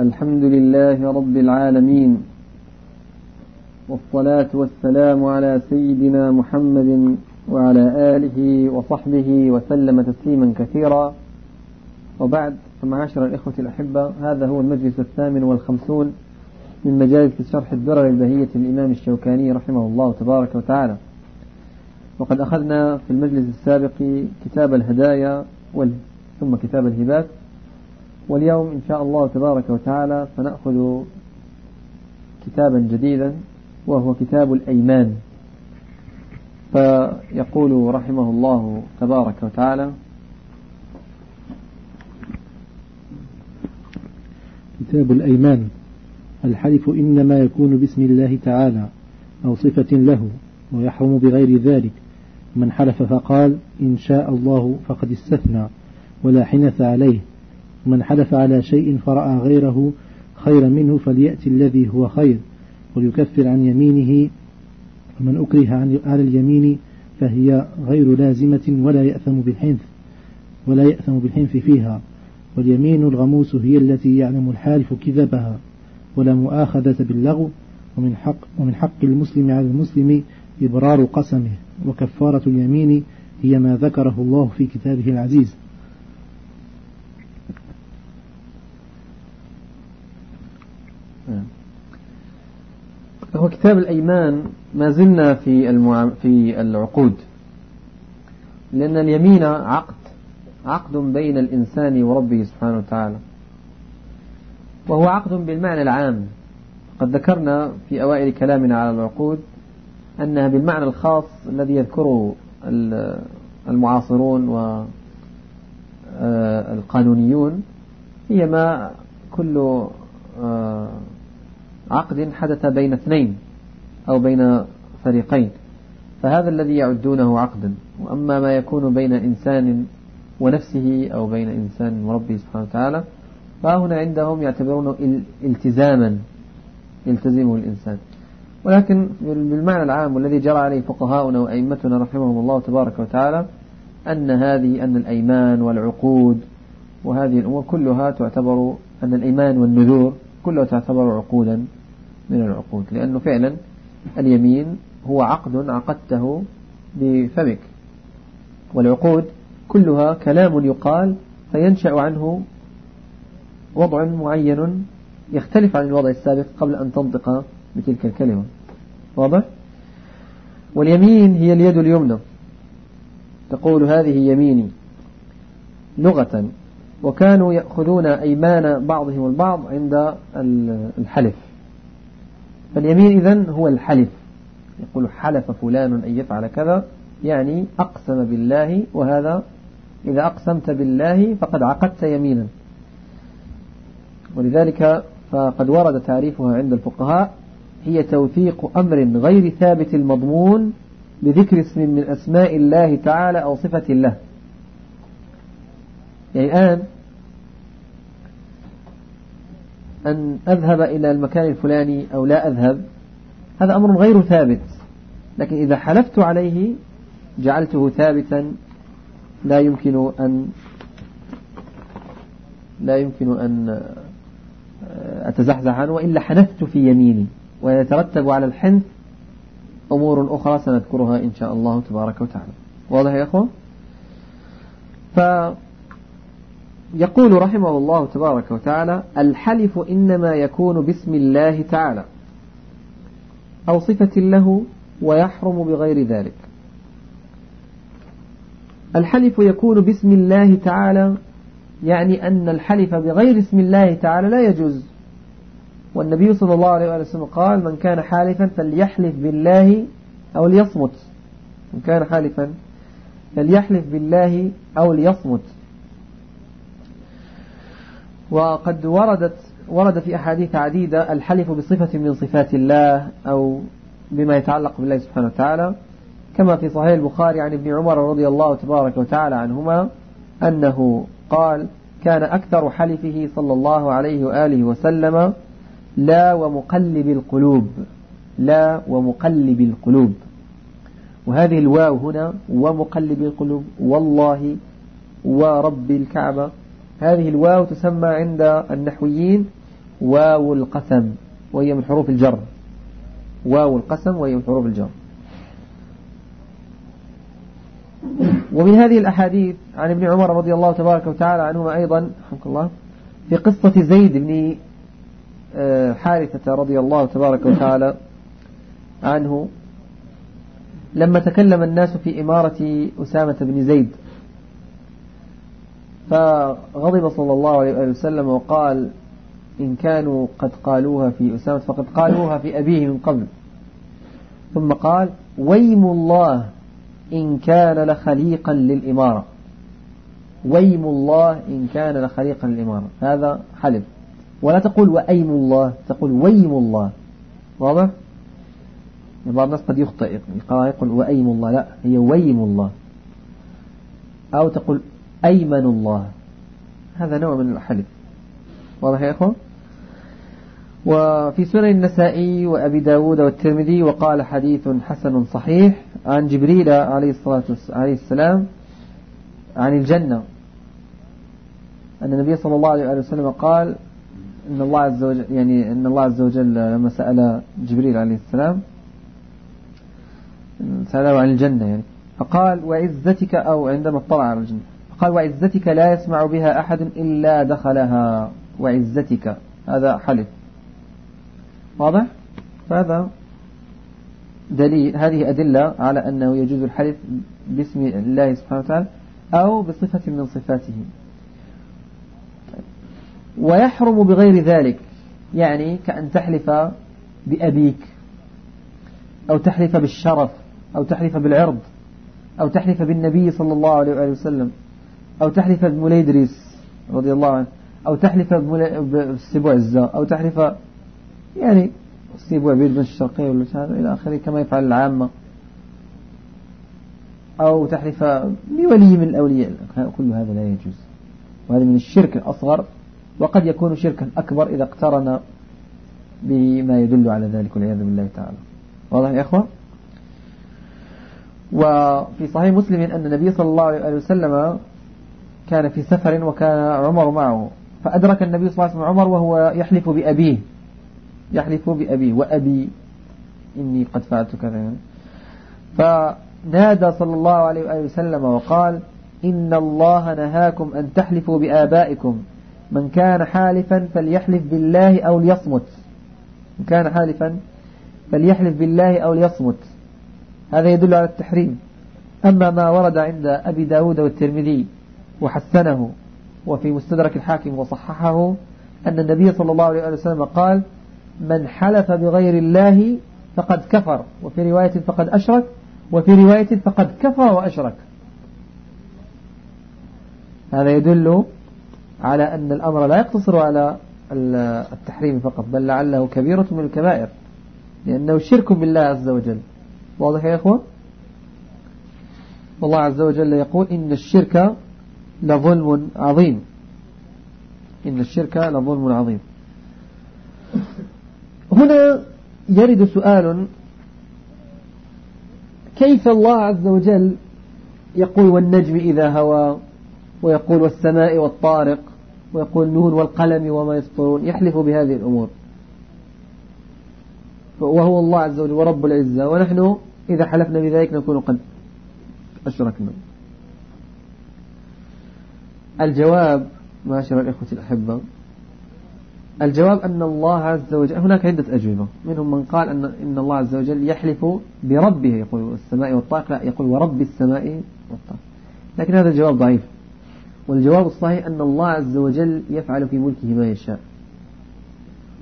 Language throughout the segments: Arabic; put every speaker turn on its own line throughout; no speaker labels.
الحمد لله رب العالمين والصلاة والسلام على سيدنا محمد وعلى آله وصحبه وسلم تسليما كثيرا. وبعد فمعاشر الإخوة الأحبة هذا هو المجلس الثامن والخمسون من مجالس شرح الدرر البهية للإمام الشوكاني رحمه الله تبارك وتعالى. وقد أخذنا في المجلس السابق كتاب الهدايا ثم كتاب الهبات. واليوم إن شاء الله تبارك وتعالى سنأخذ كتابا جديدا وهو كتاب الأيمان. فيقول رحمه الله تبارك وتعالى
كتاب الأيمان الحلف إنما يكون باسم الله تعالى أو صفة له ويحرم بغير ذلك. من حلف فقال إن شاء الله فقد استثنى ولا حنث عليه. من حلف على شيء فرأى غيره خيرا منه فليأتي الذي هو خير وليكفر عن يمينه ومن أكره على اليمين فهي غير لازمة ولا يأثم بالحنث ولا يأثم بالحنث فيها واليمين الغموس هي التي يعلم الحالف كذبها ولا مؤاخذة باللغو ومن حق, ومن حق المسلم على المسلم إبرار قسمه وكفارة اليمين هي ما ذكره الله في كتابه العزيز.
هو كتاب الأيمان ما زلنا في المع... في العقود. لأن اليمين عقد عقد بين الإنسان وربه سبحانه وتعالى. وهو عقد بالمعنى العام. قد ذكرنا في أوائل كلامنا على العقود أنها بالمعنى الخاص الذي يذكره المعاصرون والقانونيون هي ما كل آه، عقد حدث بين اثنين أو بين فريقين فهذا الذي يعدونه عقدا وأما ما يكون بين إنسان ونفسه أو بين إنسان وربه سبحانه وتعالى فهنا عندهم يعتبرونه التزاما يلتزمه الإنسان. ولكن بالمعنى العام والذي جرى عليه فقهاؤنا وأئمتنا رحمهم الله تبارك وتعالى أن هذه أن الأيمان والعقود وهذه الأمور كلها تعتبر أن الأيمان والنذور كلها تعتبر عقودا. من العقود لأنه فعلا اليمين هو عقد عقدته بفمك. والعقود كلها كلام يقال فينشأ عنه وضع معين يختلف عن الوضع السابق قبل أن تنطق بتلك الكلمة. واضح؟ واليمين هي اليد اليمنى. تقول هذه يميني لغة وكانوا يأخذون أيمان بعضهم البعض عند الحلف. فاليمين إذن هو الحلف. يقول حلف فلان أن يفعل كذا يعني أقسم بالله وهذا إذا أقسمت بالله فقد عقدت يمينا. ولذلك فقد ورد تعريفها عند الفقهاء هي توثيق أمر غير ثابت المضمون بذكر اسم من أسماء الله تعالى أو صفة الله. يعني الآن أن أذهب إلى المكان الفلاني أو لا أذهب هذا أمر غير ثابت. لكن إذا حلفت عليه جعلته ثابتا لا يمكن أن لا يمكن أن أتزحزح عنه. وإلا حنثت في يميني. ويترتب على الحنث أمور أخرى سنذكرها إن شاء الله تبارك وتعالى. واضح يا أخوة فيقول رحمه الله تبارك وتعالى الحلف إنما يكون باسم الله تعالى أو صفة له ويحرم بغير ذلك. الحلف يكون باسم الله تعالى يعني أن الحلف بغير اسم الله تعالى لا يجوز. والنبي صلى الله عليه وسلم قال من كان حالفا فليحلف بالله أو ليصمت. من كان حالفا فليحلف بالله أو ليصمت. وقد وردت ورد في أحاديث عديدة الحلف بصفة من صفات الله أو بما يتعلق بالله سبحانه وتعالى كما في صحيح البخاري عن ابن عمر رضي الله تبارك وتعالى عنهما أنه قال كان أكثر حلفه صلى الله عليه وآله وسلم لا ومقلب القلوب لا ومقلب القلوب. وهذه الواو هنا ومقلب القلوب والله ورب الكعبة. هذه الواو تسمى عند النحويين واو القسم وهي من حروف الجر. واو القسم وهي من حروف الجر. ومن هذه الأحاديث عن ابن عمر رضي الله تبارك وتعالى عنهما أيضا رحمك الله في قصة زيد بن آه، حارثة رضي الله تبارك وتعالى عنه لما تكلم الناس في إمارة أسامة بن زيد. فغضب صلى الله عليه وسلم وقال إن كانوا قد قالوها في أسامة فقد قالوها في أبيه من قبل. ثم قال ويم الله إن كان لخليقا للإمارة. ويم الله إن كان لخليقا للإمارة. هذا حلف ولا تقول وأيم الله تقول ويم الله. واضح؟ بعض الناس قد يخطئ يقول وأيم الله. لا هي ويم الله. أو تقول أيمن الله. هذا نوع من الحلف. واضح يا أخوان؟ وفي سنن النسائي وأبي داود والترمذي وقال حديث حسن صحيح عن جبريل عليه الصلاة عليه السلام عن الجنة. أن النبي صلى الله عليه وسلم قال إن الله عز وجل يعني إن الله عز وجل لما سأل جبريل عليه السلام سأله عن الجنة يعني. فقال وعزتك أو عندما اطلع على الجنة. قال وعزتك لا يسمع بها أحد إلا دخلها. وعزتك. هذا حلف. واضح؟ فهذا دليل. هذه أدلة على أنه يجوز الحلف باسم الله سبحانه وتعالى أو بصفة من صفاته. ويحرم بغير ذلك. يعني كأن تحلف بأبيك أو تحلف بالشرف أو تحلف بالعرض أو تحلف بالنبي صلى الله عليه وسلم. أو تحلف بموليدريس رضي الله عنه أو تحلف بالسبوع الزا أو تحلف يعني السبوع بيد الشرقية ولا إلى آخره كما يفعل العامة. أو تحلف بولي من الأولياء كل هذا لا يجوز. وهذا من الشرك الأصغر وقد يكون شركا أكبر إذا اقترن بما يدل على ذلك والعياذ بالله تعالى. واضح يا أخوة؟ وفي صحيح مسلم أن النبي صلى الله عليه وسلم كان في سفر وكان عمر معه. فأدرك النبي صلى الله عليه وسلم عمر وهو يحلف بأبيه. يحلف بأبيه. وأبي إني قد فعلت كذا. فنادى صلى الله عليه وسلم وقال إن الله نهاكم أن تحلفوا بآبائكم. من كان حالفا فليحلف بالله أو ليصمت. من كان حالفا فليحلف بالله أو ليصمت. هذا يدل على التحريم. أما ما ورد عند أبي داود والترمذي وحسنه وفي مستدرك الحاكم وصححه أن النبي صلى الله عليه وسلم قال من حلف بغير الله فقد كفر وفي رواية فقد أشرك وفي رواية فقد كفر وأشرك. هذا يدل على أن الأمر لا يقتصر على التحريم فقط بل لعله كبيرة من الكبائر لأنه شرك بالله عز وجل. واضح يا إخوة؟ والله عز وجل يقول إن الشرك لظلم عظيم. إن الشرك لظلم عظيم. هنا يرد سؤال كيف الله عز وجل يقول والنجم إذا هوى ويقول والسماء والطارق ويقول نون والقلم وما يسطرون يحلف بهذه الأمور. وهو الله عز وجل ورب العزة ونحن إذا حلفنا بذلك نكون قد أشركنا. الجواب معاشر الإخوة الأحبة الجواب أن الله عز وجل هناك عدة أجوبة. منهم من قال أن إن الله عز وجل يحلف بربه يقول السماء والطارق لا يقول ورب السماء والطارق لكن هذا الجواب ضعيف. والجواب الصحيح أن الله عز وجل يفعل في ملكه ما يشاء.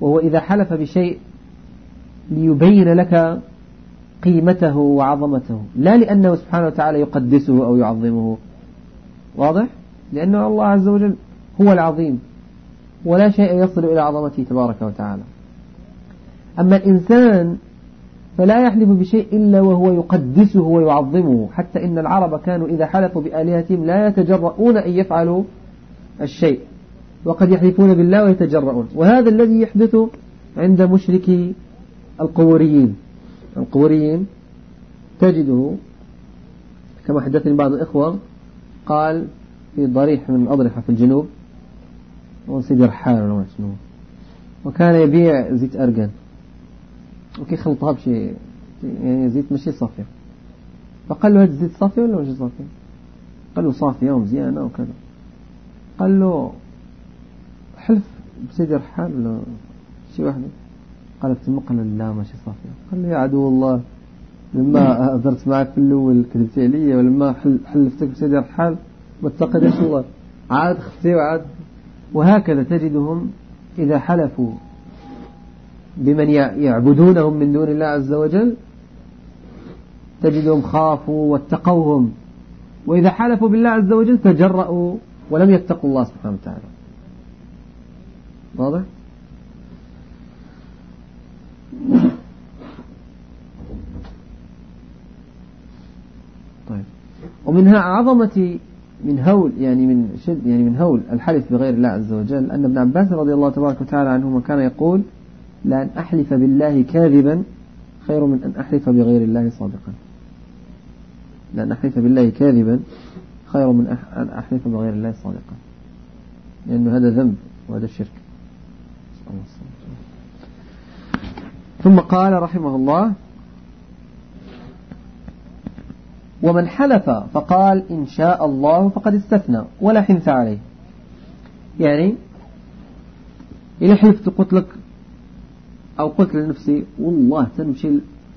وهو إذا حلف بشيء ليبين لك قيمته وعظمته لا لأنه سبحانه وتعالى يقدسه أو يعظمه. واضح؟ لأن الله عز وجل هو العظيم ولا شيء يصل إلى عظمته تبارك وتعالى. أما الإنسان فلا يحلف بشيء إلا وهو يقدسه ويعظمه حتى إن العرب كانوا إذا حلفوا بآلهتهم لا يتجرؤون أن يفعلوا الشيء وقد يحلفون بالله ويتجرؤون. وهذا الذي يحدث عند مشركي القوريين القوريين تجده كما حدثني بعض الإخوة قال في ضريح من الأضرحة في الجنوب هو سيدي رحال ولا شنو. وكان يبيع زيت أرجان وكيخلطها بشي يعني زيت ماشي صافية فقال له هذا الزيت صافي ولا ماشي صافي؟ قال له صافية ومزيانة وكذا. قال له حلف بسيدي رحال ولا شي واحد؟ قال تم قال لا ماشي صافية قال له يا عدو الله لما هضرت معك في الأول كذبت علي ولما حلفتك بسيدي رحال اتقدش الله. عاد خفتي وعاد. وهكذا تجدهم إذا حلفوا بمن يعبدونهم من دون الله عز وجل تجدهم خافوا واتقوهم. وإذا حلفوا بالله عز وجل تجرأوا ولم يتقوا الله سبحانه وتعالى. واضح؟ طيب. ومنها عظمة من هول يعني من شد يعني من هول الحلف بغير الله عز وجل أن ابن عباس رضي الله تبارك وتعالى عنهما كان يقول لأن أحلف بالله كاذبا خير من أن أحلف بغير الله صادقا. لأن أحلف بالله كاذبا خير من أن أحلف بغير الله صادقا. لأنه هذا ذنب وهذا شرك. ثم قال رحمه الله ومن حلف فقال إن شاء الله فقد استثنى ولا حنث عليه. يعني إذا حلفت قلت لك أو قلت لنفسي والله تنمشي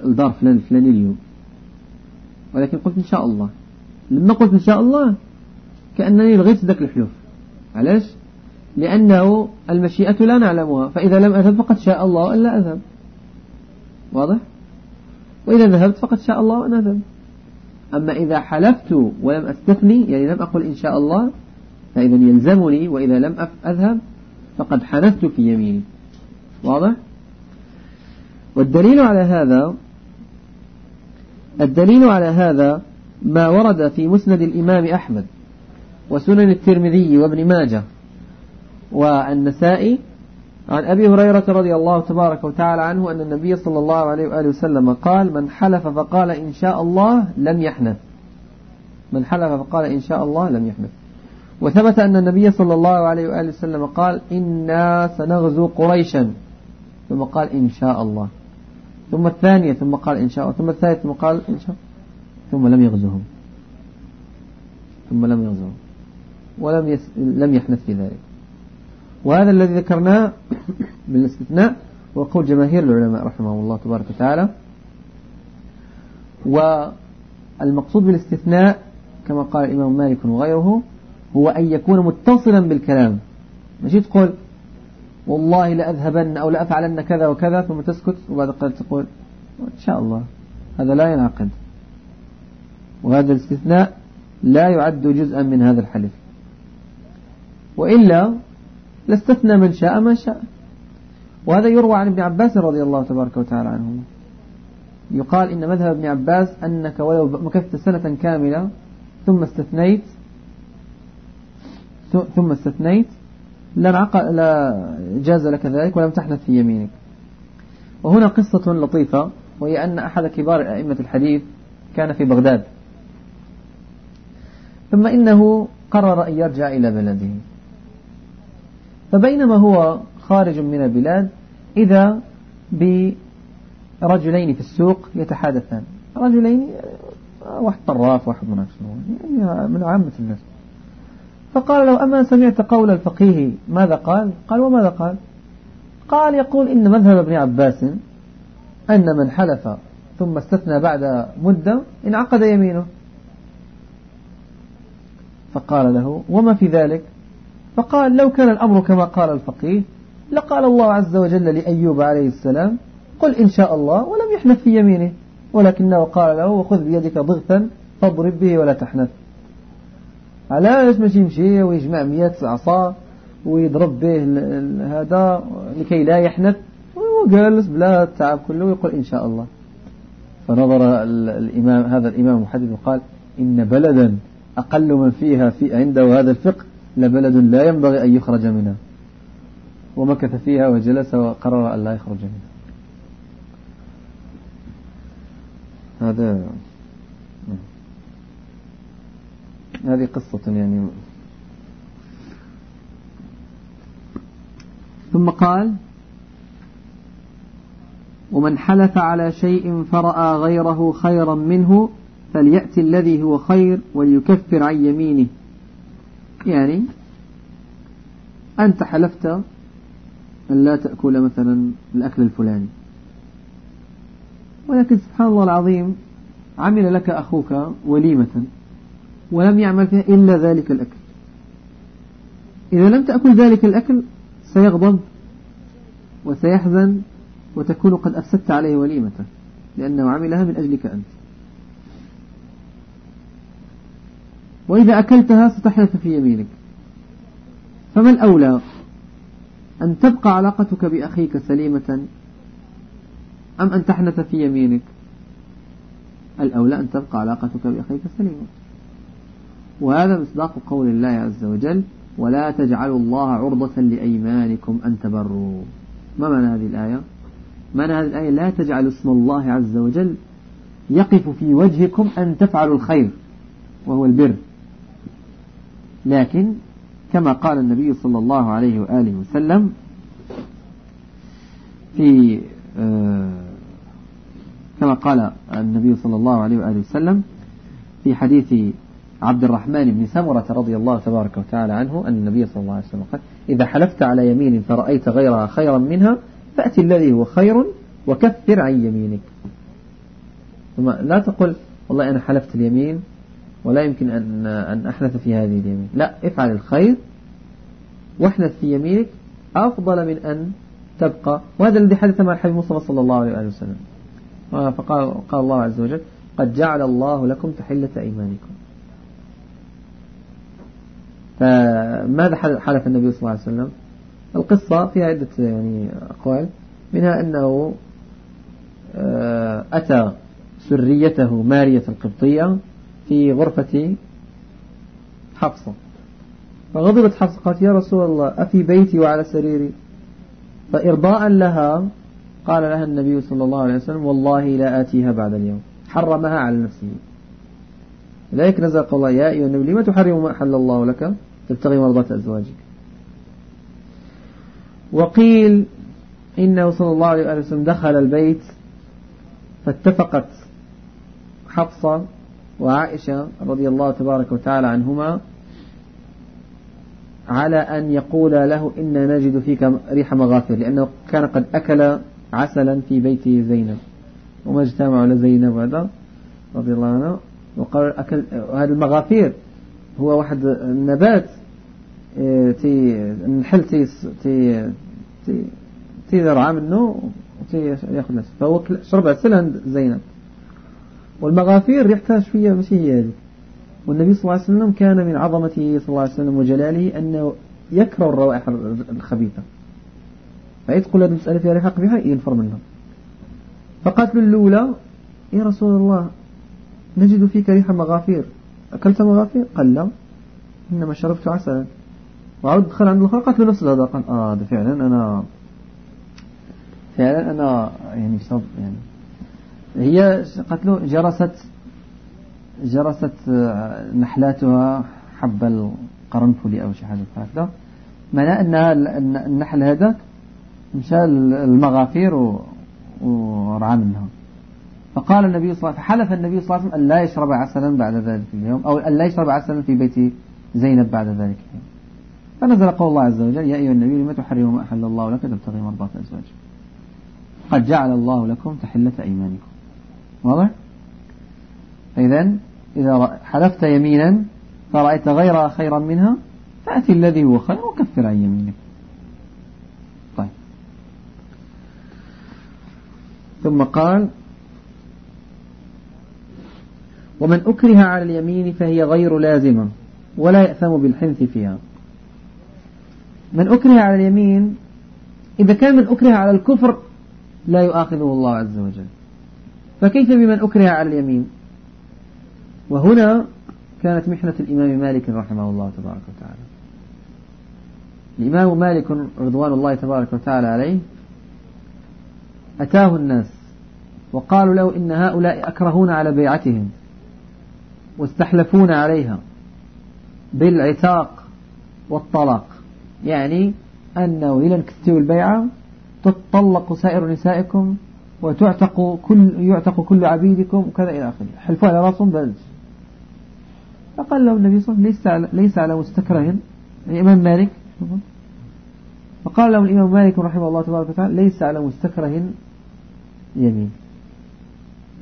الدار فلان الفلاني اليوم. ولكن قلت إن شاء الله. لما قلت إن شاء الله كأنني لغيت ذاك الحلوف علاش؟ لأنه المشيئة لا نعلمها. فإذا لم أذهب فقد شاء الله ألا أذهب. واضح؟ وإذا ذهبت فقد شاء الله أن أذهب. أما إذا حلفت ولم أستثني يعني لم أقل إن شاء الله فإذا يلزمني وإذا لم أذهب فقد حنثت في يميني. واضح؟ والدليل على هذا الدليل على هذا ما ورد في مسند الإمام أحمد وسنن الترمذي وابن ماجه والنسائي عن أبي هريرة رضي الله تبارك وتعالى عنه أن النبي صلى الله عليه وآله وسلم قال من حلف فقال إن شاء الله لم يحنث. من حلف فقال إن شاء الله لم يحنث. وثبت أن النبي صلى الله عليه وآله وسلم قال إنا سنغزو قريشا. ثم قال إن شاء الله. ثم الثانية ثم قال إن شاء الله. ثم الثالث ثم قال إن شاء الله. ثم لم يغزوهم. ثم لم يغزوهم. ولم يس... لم يحنث في ذلك. وهذا الذي ذكرناه بالاستثناء وقول جماهير العلماء رحمهم الله تبارك وتعالى. والمقصود بالاستثناء كما قال الإمام مالك وغيره هو أن يكون متصلا بالكلام. ماشي تقول والله لأذهبن أو لأفعلن كذا وكذا ثم تسكت وبعد قليل تقول إن شاء الله هذا لا ينعقد. وهذا الاستثناء لا يعد جزءا من هذا الحلف. وإلا لاستثنى من شاء ما شاء. وهذا يروى عن ابن عباس رضي الله تبارك وتعالى عنه. يقال إن مذهب ابن عباس أنك ولو مكثت سنة كاملة ثم استثنيت ثم استثنيت لا جاز لك ذلك ولم تحنث في يمينك. وهنا قصة لطيفة وهي أن أحد كبار أئمة الحديث كان في بغداد. ثم إنه قرر أن يرجع إلى بلده. فبينما هو خارج من البلاد إذا برجلين في السوق يتحادثان. رجلين واحد طراف واحد يعني من عامة الناس. فقال له أما سمعت قول الفقيه ماذا قال؟ قال وماذا قال؟ قال يقول إن مذهب ابن عباس أن من حلف ثم استثنى بعد مدة انعقد يمينه. فقال له وما في ذلك؟ فقال لو كان الأمر كما قال الفقيه لقال الله عز وجل لأيوب عليه السلام قل إن شاء الله ولم يحنث في يمينه ولكنه قال له وخذ بيدك ضغثا فاضرب به ولا تحنث. علاش ماشي يمشي ويجمع مئة عصا ويضرب به هذا لكي لا يحنث؟ وجالس بلا التعب كله ويقول إن شاء الله. فنظر الإمام هذا الإمام المحدث وقال إن بلدا أقل من فيها في عنده هذا الفقه لبلد لا ينبغي أن يخرج منها. ومكث فيها وجلس وقرر أن لا يخرج منها. هذا هذه قصة يعني. ثم قال ومن حلف على شيء فرأى غيره خيرا منه فليأتي الذي هو خير وليكفر عن يمينه. يعني أنت حلفت أن لا تأكل مثلا الأكل الفلاني. ولكن سبحان الله العظيم عمل لك أخوك وليمة ولم يعمل فيها إلا ذلك الأكل. إذا لم تأكل ذلك الأكل سيغضب وسيحزن وتكون قد أفسدت عليه وليمته لأنه عملها من أجلك أنت. وإذا أكلتها ستحلف في يمينك. فما الأولى أن تبقى علاقتك بأخيك سليمة أم أن تحنث في يمينك؟ الأولى أن تبقى علاقتك بأخيك سليمة. وهذا مصداق قول الله عز وجل ولا تجعلوا الله عرضة لأيمانكم أن تبروا. ما معنى هذه الآية؟ معنى هذه الآية لا تجعلوا اسم الله عز وجل يقف في وجهكم أن تفعلوا الخير وهو البر. لكن كما قال النبي صلى الله عليه وآله وسلم في آه، كما قال النبي صلى الله عليه وآله وسلم في حديث عبد الرحمن بن سمرة رضي الله تبارك وتعالى عنه أن النبي صلى الله عليه وسلم قال إذا حلفت على يمين فرأيت غيرها خيرا منها فأتي الذي هو خير وكفر عن يمينك. ثم لا تقل والله أنا حلفت اليمين ولا يمكن أن أن أحنث في هذه اليمين. لا افعل الخير واحنث في يمينك أفضل من أن تبقى. وهذا الذي حدث مع الحبيب مصطفى صلى الله عليه وسلم. فقال قال الله عز وجل قد جعل الله لكم تحلة أيمانكم. فماذا حلف النبي صلى الله عليه وسلم؟ القصة فيها عدة يعني أقوال منها أنه آه، أتى سريته مارية القبطية في غرفة حفصة. فغضبت حفصة قالت يا رسول الله أفي بيتي وعلى سريري؟ فإرضاء لها قال لها النبي صلى الله عليه وسلم والله لا آتيها بعد اليوم. حرمها على نفسه. لذلك نزل الله يا أيها النبي لما تحرم ما أحل الله لك؟ تبتغي مرضات أزواجك. وقيل إنه صلى الله عليه وسلم دخل البيت فاتفقت حفصة وعائشة رضي الله تبارك وتعالى عنهما على أن يقول له إن نجد فيك ريح مغافر لأنه كان قد أكل عسلا في بيت زينب وما اجتمعوا لزينب هذا رضي الله عنه وقال أكل هذا المغافير هو واحد النبات إيه، تي النحل تي تي تي تيزرع منه وتي ياخذ فهو شرب عسل عند زينب والمغافير شوية ماشي هي هذه والنبي صلى الله عليه وسلم كان من عظمته صلى الله عليه وسلم وجلاله أنه يكره الروائح الخبيثة. قل هذه المسألة فيها ريحة قبيحة ينفر منها. فقالت له الأولى يا رسول الله نجد فيك ريح مغافير. أكلت مغافير؟ قال لا. إنما شربت عسلا. وعود دخل عند الأخرى قالت له نفس هذا قال آه ده فعلا أنا فعلا أنا يعني صب يعني هي قالت له جرست جرست آه، نحلاتها حب القرنفل أو شيء حاجة هكذا. معناه أنها النحل هذاك مشى المغافير ورعى منها فقال النبي صلى الله عليه وسلم فحلف النبي صلى الله عليه وسلم أن لا يشرب عسلا بعد ذلك اليوم أو أن لا يشرب عسلا في بيت زينب بعد ذلك اليوم. فنزل قول الله عز وجل يا أيها النبي لما تحرم ما أحل الله لك تبتغي مرضات أزواجك. قد جعل الله لكم تحلة أيمانكم. واضح؟ إذا إذا حلفت يمينا فرأيت غيرها خيرا منها فأتي الذي هو خير وكفر عن يمينك. طيب. ثم قال ومن أكره على اليمين فهي غير لازمة ولا يأثم بالحنث فيها. من أكره على اليمين إذا كان من أكره على الكفر لا يؤاخذه الله عز وجل. فكيف بمن أكره على اليمين؟ وهنا كانت محنة الإمام مالك رحمه الله تبارك وتعالى. الإمام مالك رضوان الله تبارك وتعالى عليه أتاه الناس وقالوا له إن هؤلاء أكرهون على بيعتهم واستحلفون عليها بالعتاق والطلاق. يعني أنه إذا كتبوا البيعة تطلق سائر نسائكم وتعتق كل يعتق كل عبيدكم وكذا إلى آخره. حلفوا على رأسهم بلد فقال له النبي صلى الله عليه وسلم ليس على مستكره الإمام مالك فقال له الإمام مالك رحمه الله تبارك وتعالى ليس على مستكره يمين.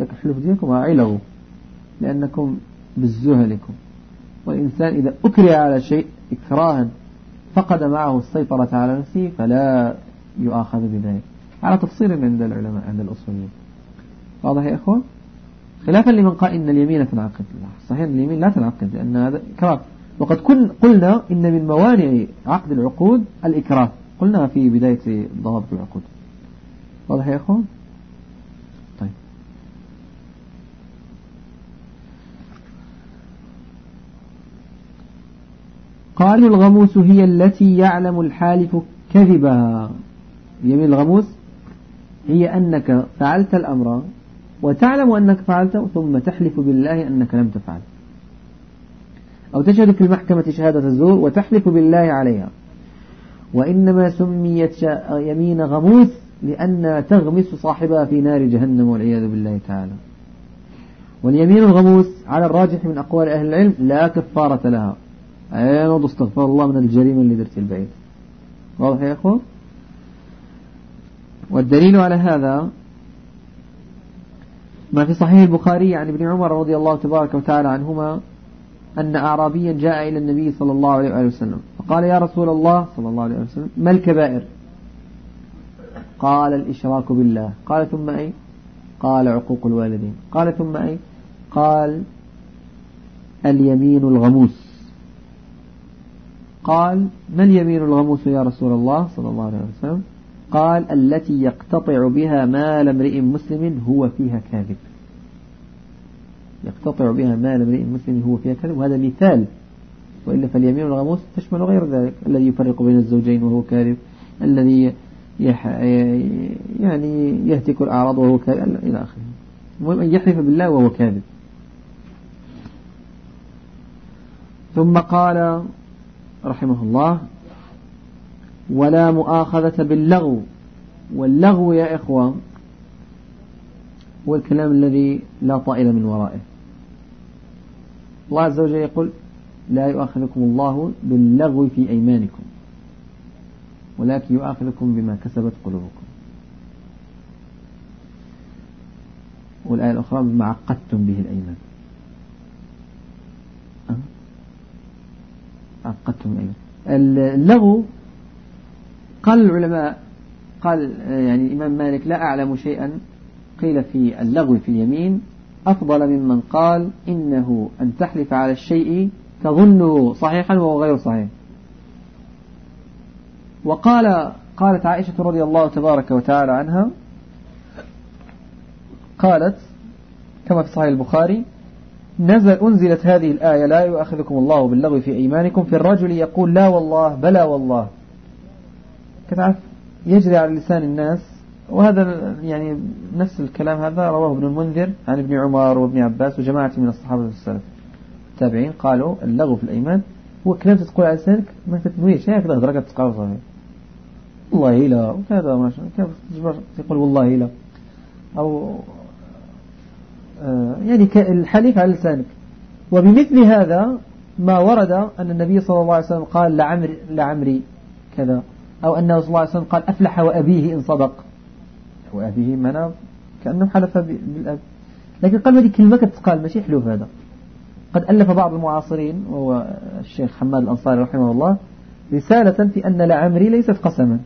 لك حلف دينكم أعلوا لأنكم بالزهى لكم والإنسان إذا أكره على شيء إكراها فقد معه السيطرة على نفسه فلا يؤاخذ بذلك. على تفصيل عند العلماء عند الأصوليين. واضح يا إخوان؟ خلافا لمن قال إن اليمين تنعقد. صحيح اليمين لا تنعقد لأن هذا إكراه. وقد قلنا إن من موانع عقد العقود الإكراه. قلنا في بداية ضوابط العقود. واضح يا إخوان؟ طيب. قال الغموس هي التي يعلم الحالف كذبها يمين الغموس؟ هي أنك فعلت الأمر وتعلم أنك فعلته ثم تحلف بالله أنك لم تفعل. أو تشهد في المحكمة شهادة الزور وتحلف بالله عليها. وإنما سميت يمين غموس لأن تغمس صاحبها في نار جهنم والعياذ بالله تعالى. واليمين الغموس على الراجح من أقوال أهل العلم لا كفارة لها. أي استغفر الله من الجريمة اللي درت البعيد. واضح يا أخوة؟ والدليل على هذا ما في صحيح البخاري عن ابن عمر رضي الله تبارك وتعالى عنهما أن أعرابيا جاء إلى النبي صلى الله عليه وسلم. فقال يا رسول الله صلى الله عليه وسلم ما الكبائر؟ قال الإشراك بالله. قال ثم أي؟ قال عقوق الوالدين. قال ثم أي؟ قال اليمين الغموس. قال ما اليمين الغموس يا رسول الله صلى الله عليه وسلم؟ قال التي يقتطع بها مال امرئ مسلم هو فيها كاذب. يقتطع بها مال امرئ مسلم هو فيها كاذب. وهذا مثال. وإلا فاليمين الغموس تشمل غير ذلك. الذي يفرق بين الزوجين وهو كاذب. الذي يح يعني يهتك الأعراض وهو كاذب. إلى آخره. المهم أن يحلف بالله وهو كاذب. ثم قال رحمه الله ولا مؤاخذة باللغو. واللغو يا إخوة هو الكلام الذي لا طائل من ورائه. الله عز وجل يقول لا يؤاخذكم الله باللغو في أيمانكم ولكن يؤاخذكم بما كسبت قلوبكم. والآية الأخرى بما عقدتم به الأيمان. أه؟ عقدتم الأيمان. اللغو قال العلماء قال يعني الإمام مالك لا أعلم شيئا قيل في اللغو في اليمين أفضل ممن قال إنه أن تحلف على الشيء تظنه صحيحا وهو غير صحيح. وقال قالت عائشة رضي الله تبارك وتعالى عنها قالت كما في صحيح البخاري نزل أنزلت هذه الآية لا يؤاخذكم الله باللغو في أيمانكم في الرجل يقول لا والله بلا والله. كتعرف يجري على لسان الناس وهذا يعني نفس الكلام هذا رواه ابن المنذر عن ابن عمر وابن عباس وجماعة من الصحابة والسلف. التابعين قالوا اللغو في الأيمان هو كلام تقول على لسانك ما تتنويش هيك درجة تقال صحيح. والله لا وكذا ما كيف تقول والله لا. أو آه يعني الحليف على لسانك. وبمثل هذا ما ورد أن النبي صلى الله عليه وسلم قال لعمري, لعمري كذا. أو أنه صلى الله عليه وسلم قال أفلح وأبيه إن صدق. وأبيه منا كأنه حلف بالأب. لكن قال هذه كلمة تقال ماشي حلوف هذا. قد ألف بعض المعاصرين وهو الشيخ حماد الأنصاري رحمه الله رسالة في أن لعمري ليست قسما.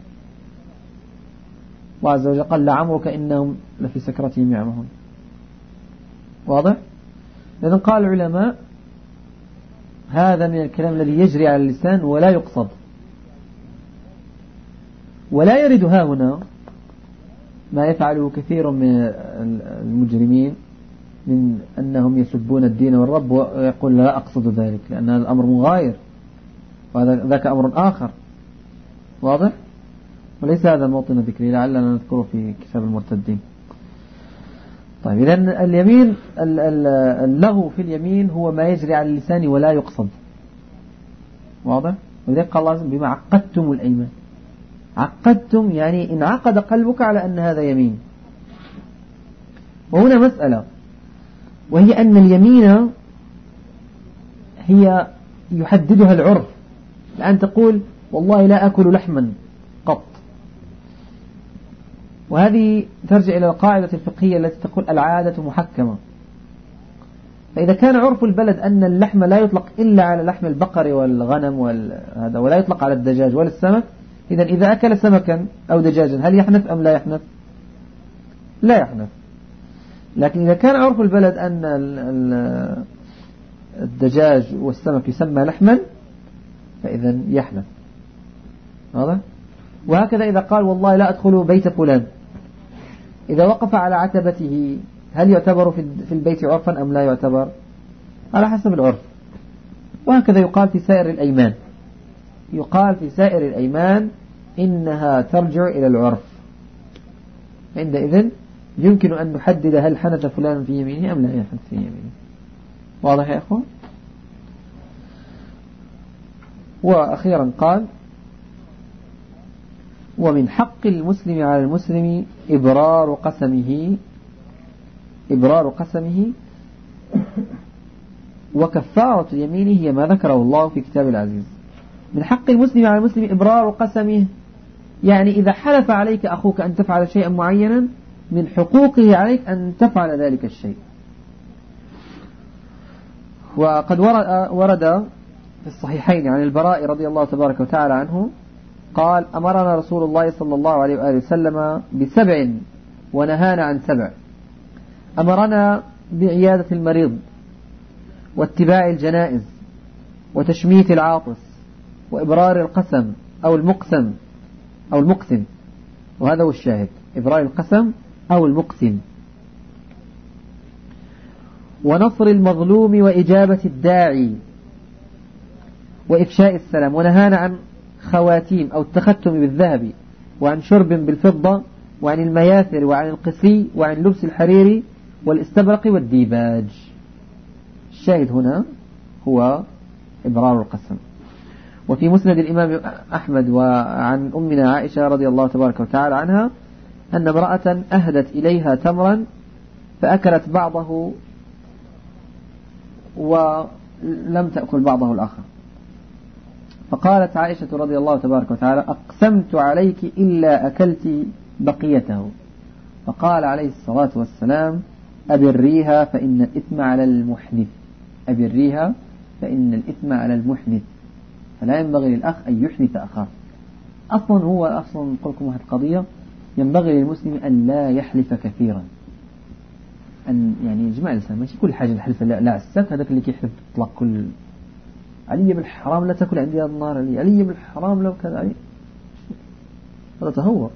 الله عز وجل قال لعمرك إنهم لفي سكرتهم يعمهون. واضح؟ لأن قال العلماء هذا من الكلام الذي يجري على اللسان ولا يقصد. ولا يرد ها هنا ما يفعله كثير من المجرمين من أنهم يسبون الدين والرب ويقول لا أقصد ذلك لأن هذا الأمر مغاير وهذا ذاك أمر آخر. واضح؟ وليس هذا موطن ذكري لعلنا نذكره في كتاب المرتدين. طيب إذا اليمين اللغو في اليمين هو ما يجري على اللسان ولا يقصد. واضح؟ ولذلك قال الله بما عقدتم الأيمان. عقدتم يعني انعقد قلبك على أن هذا يمين. وهنا مسألة. وهي أن اليمين هي يحددها العرف. الآن تقول والله لا أكل لحما قط. وهذه ترجع إلى القاعدة الفقهية التي تقول العادة محكمة. فإذا كان عرف البلد أن اللحم لا يطلق إلا على لحم البقر والغنم وهذا ولا يطلق على الدجاج ولا السمك إذا إذا أكل سمكا أو دجاجا هل يحنث أم لا يحنث؟ لا يحنث. لكن إذا كان عرف البلد أن الدجاج والسمك يسمى لحما فإذا يحنث. واضح؟ وهكذا إذا قال والله لا أدخل بيت فلان. إذا وقف على عتبته هل يعتبر في البيت عرفا أم لا يعتبر؟ على حسب العرف. وهكذا يقال في سائر الأيمان. يقال في سائر الأيمان إنها ترجع إلى العرف. عندئذ يمكن أن نحدد هل حنث فلان في يمينه أم لا يحنث في يمينه واضح يا أخوان؟ وأخيرا قال ومن حق المسلم على المسلم إبرار قسمه إبرار قسمه. وكفارة يمينه هي ما ذكره الله في كتاب العزيز. من حق المسلم على المسلم إبرار قسمه. يعني إذا حلف عليك أخوك أن تفعل شيئا معينا من حقوقه عليك أن تفعل ذلك الشيء. وقد ورد في الصحيحين عن البراء رضي الله تبارك وتعالى عنه قال أمرنا رسول الله صلى الله عليه وآله وسلم بسبع ونهانا عن سبع. أمرنا بعيادة المريض واتباع الجنائز وتشميت العاطس وإبرار القسم أو المقسم أو المقسم وهذا هو الشاهد. إبرار القسم أو المقسم ونصر المظلوم وإجابة الداعي وإفشاء السلام. ونهانا عن خواتيم أو التختم بالذهب وعن شرب بالفضة وعن المياثر وعن القسي وعن لبس الحرير والاستبرق والديباج. الشاهد هنا هو إبرار القسم. وفي مسند الإمام أحمد وعن أمنا عائشة رضي الله تبارك وتعالى عنها أن امرأة أهدت إليها تمرا فأكلت بعضه ولم تأكل بعضه الآخر. فقالت عائشة رضي الله تبارك وتعالى أقسمت عليك إلا أكلت بقيته. فقال عليه الصلاة والسلام أبريها فإن الإثم على المحدث. أبريها فإن الإثم على المحدث. فلا ينبغي للأخ أن يحدث أخاه. أصلا هو أصلا نقول لكم واحد قضية ينبغي للمسلم أن لا يحلف كثيرا. أن يعني يجمع الإنسان ماشي كل حاجة الحلف لا, لا السك هذاك اللي كيحلف تطلق كل. علي بالحرام لا تأكل عندي هذا النار علي علي بالحرام لو كذا علي. هذا تهور.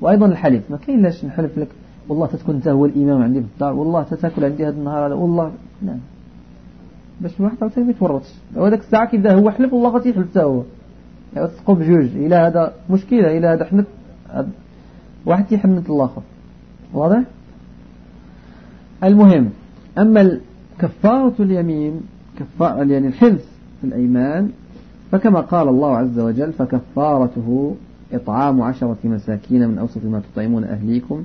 وأيضا الحلف ما كاين لاش نحلف لك والله تكون أنت هو الإمام عندي في الدار والله تتأكل عندي هذا النهار والله لا. باش الواحد عاوتاني ما يتورطش وهذاك الساعة كيبدأ هو حلف والله غادي يحلف حتى هو. تسقوا بجوج إلى هذا مشكلة إلى هذا حنت واحد تيحنت الآخر. واضح؟ المهم أما كفارة اليمين كفارة يعني الحلف في الأيمان فكما قال الله عز وجل فكفارته إطعام عشرة مساكين من أوسط ما تطعمون أهليكم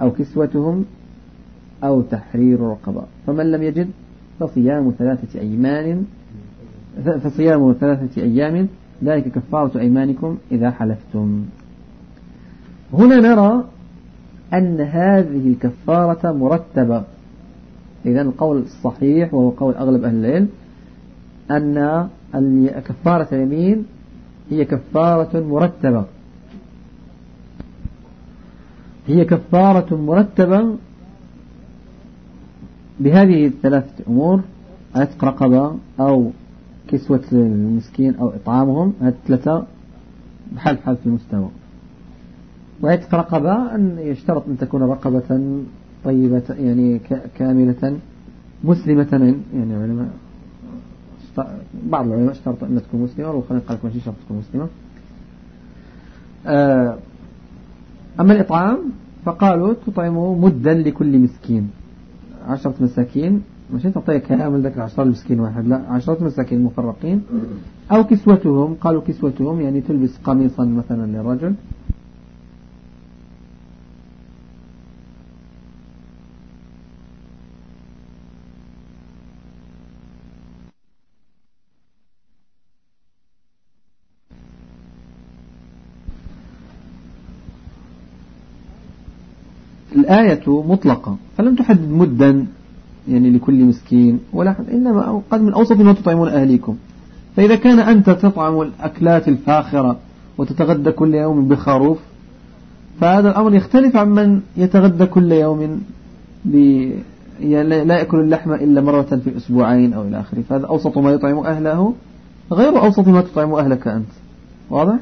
أو كسوتهم أو تحرير رقبة فمن لم يجد؟ فصيام ثلاثة أيمان فصيام ثلاثة أيام ذلك كفارة أيمانكم إذا حلفتم. هنا نرى أن هذه الكفارة مرتبة. إذا القول الصحيح وهو قول أغلب أهل العلم أن كفارة اليمين هي كفارة مرتبة. هي كفارة مرتبة بهذه الثلاثة أمور عتق رقبة أو كسوة المسكين أو إطعامهم هذه الثلاثة بحال بحال في المستوى. وعتق رقبة أن يشترط أن تكون رقبة طيبة يعني كاملة مسلمة يعني علماء بعض العلماء اشترطوا أن تكون مسلمة والآخرين قال ماشي شرط تكون مسلمة. آه، أما الإطعام فقالوا تطعم مدا لكل مسكين. عشرة مساكين. ماشي تعطيه كامل ذاك عشرة مسكين واحد لا عشرة مساكين مفرقين. أو كسوتهم قالوا كسوتهم يعني تلبس قميصا مثلا للرجل الآية مطلقة. فلم تحدد مدا يعني لكل مسكين ولا إنما قد من أوسط ما تطعمون أهليكم. فإذا كان أنت تطعم الأكلات الفاخرة وتتغدى كل يوم بخروف فهذا الأمر يختلف عن من يتغدى كل يوم ب لا يأكل اللحم إلا مرة في الأسبوعين أو إلى آخره. فهذا أوسط ما يطعم أهله غير أوسط ما تطعم أهلك أنت. واضح؟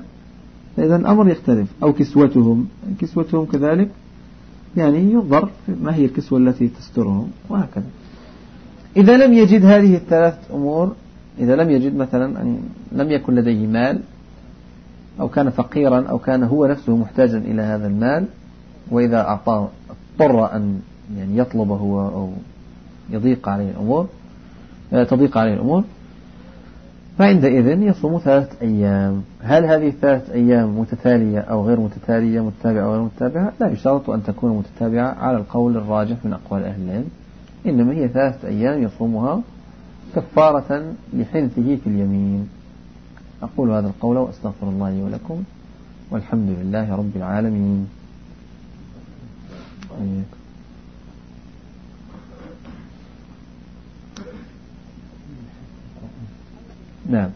فإذا الأمر يختلف أو كسوتهم. كسوتهم كذلك يعني ينظر ما هي الكسوة التي تسترهم وهكذا. إذا لم يجد هذه الثلاث أمور إذا لم يجد مثلا أن لم يكن لديه مال أو كان فقيرا أو كان هو نفسه محتاجا إلى هذا المال وإذا أعطاه اضطر أن يعني يطلبه أو يضيق عليه الأمور آه، تضيق عليه الأمور فعندئذ يصوم ثلاثة أيام. هل هذه الثلاثة أيام متتالية أو غير متتالية متتابعة أو غير متتابعة؟ لا يشترط أن تكون متتابعة على القول الراجح من أقوال أهل العلم. إنما هي ثلاثة أيام يصومها كفارة لحنثه في اليمين. أقول هذا القول وأستغفر الله لي ولكم والحمد لله رب العالمين. نعم.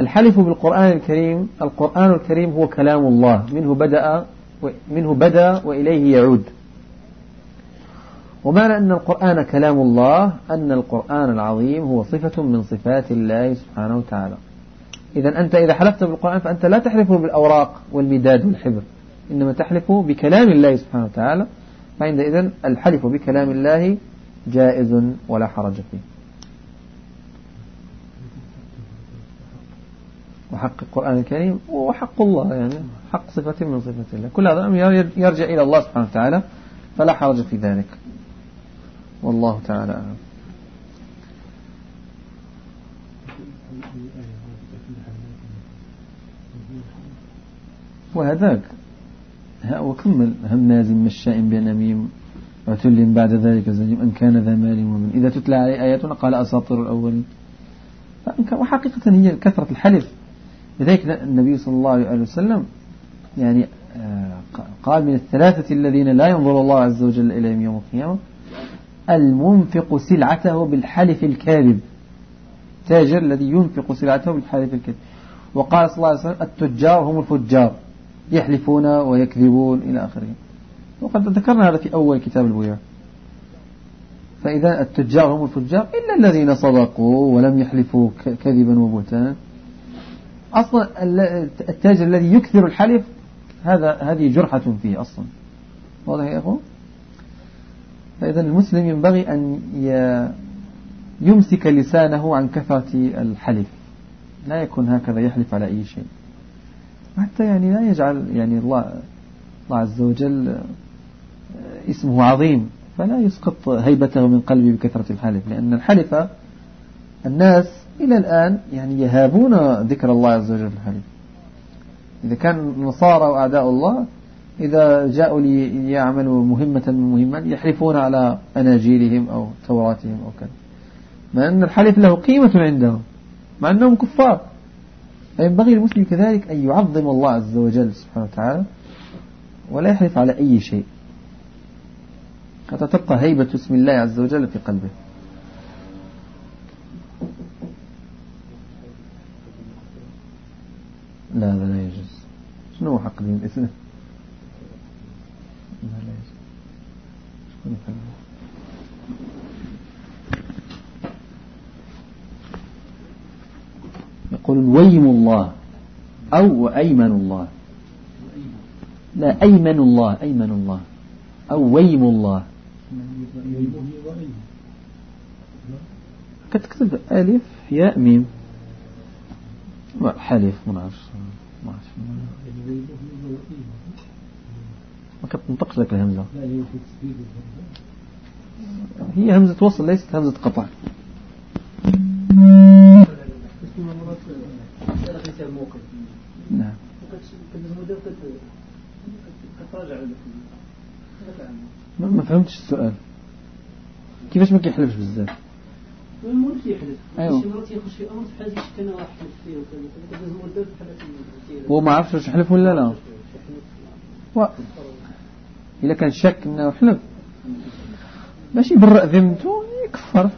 الحلف بالقرآن الكريم القرآن الكريم هو كلام الله. منه بدأ منه بدأ وإليه يعود. ومعنى أن القرآن كلام الله أن القرآن العظيم هو صفة من صفات الله سبحانه وتعالى. إذا أنت إذا حلفت بالقرآن فأنت لا تحلف بالأوراق والمداد والحبر. إنما تحلف بكلام الله سبحانه وتعالى. فعندئذ الحلف بكلام الله جائز ولا حرج فيه. وحق القرآن الكريم وحق الله يعني حق صفة من صفات الله. كل هذا يرجع إلى الله سبحانه وتعالى فلا حرج في ذلك. والله تعالى أعلم. وهذاك وكمل. هماز مشاء بنميم عتل بعد ذلك زنيم أن كان ذا مال ومن إذا تتلى عليه آياتنا قال أساطير الأولين. وحقيقة هي كثرة الحلف. لذلك النبي صلى الله عليه وسلم يعني آه، قال من الثلاثة الذين لا ينظر الله عز وجل إليهم يوم القيامة المنفق سلعته بالحلف الكاذب. تاجر الذي ينفق سلعته بالحلف الكاذب. وقال صلى الله عليه وسلم التجار هم الفجار يحلفون ويكذبون إلى آخره. وقد ذكرنا هذا في أول كتاب البيوع. فإذا التجار هم الفجار إلا الذين صدقوا ولم يحلفوا كذبا وبهتانا. أصلا التاجر الذي يكثر الحلف هذا هذه جرحة فيه أصلا. واضح يا أخو فإذا المسلم ينبغي أن يمسك لسانه عن كثرة الحلف. لا يكون هكذا يحلف على أي شيء. حتى يعني لا يجعل يعني الله الله عز وجل اسمه عظيم. فلا يسقط هيبته من قلبه بكثرة الحلف لأن الحلف الناس إلى الآن يعني يهابون ذكر الله عز وجل الحلف إذا كان النصارى وأعداء الله إذا جاءوا ليعملوا مهمة من يحلفون على أناجيلهم أو توراتهم أو كذا. مع أن الحلف له قيمة عندهم مع أنهم كفار. فينبغي المسلم كذلك أن يعظم الله عز وجل سبحانه وتعالى ولا يحلف على أي شيء. حتى تبقى هيبة اسم الله عز وجل في قلبه. تقديم اسمه. يقول ويم الله أو وأيمن الله. لا أيمن الله أيمن الله. أو ويم الله. كتكتب ألف ياء ميم. حليف منعرف. ما كتنطقش لك الهمزة. هي همزة وصل ليست همزة قطع. نعم. ما فهمتش السؤال. كيفاش ما كيحلفش بزاف؟ ايوا
شي مرات يخش في أمر واحد فيه وكذا مده بحال
هو ما عرفش واش يحلف ولا لا. و... إذا كان شك أنه حلف. ماشي يبرأ ذمته يكفر.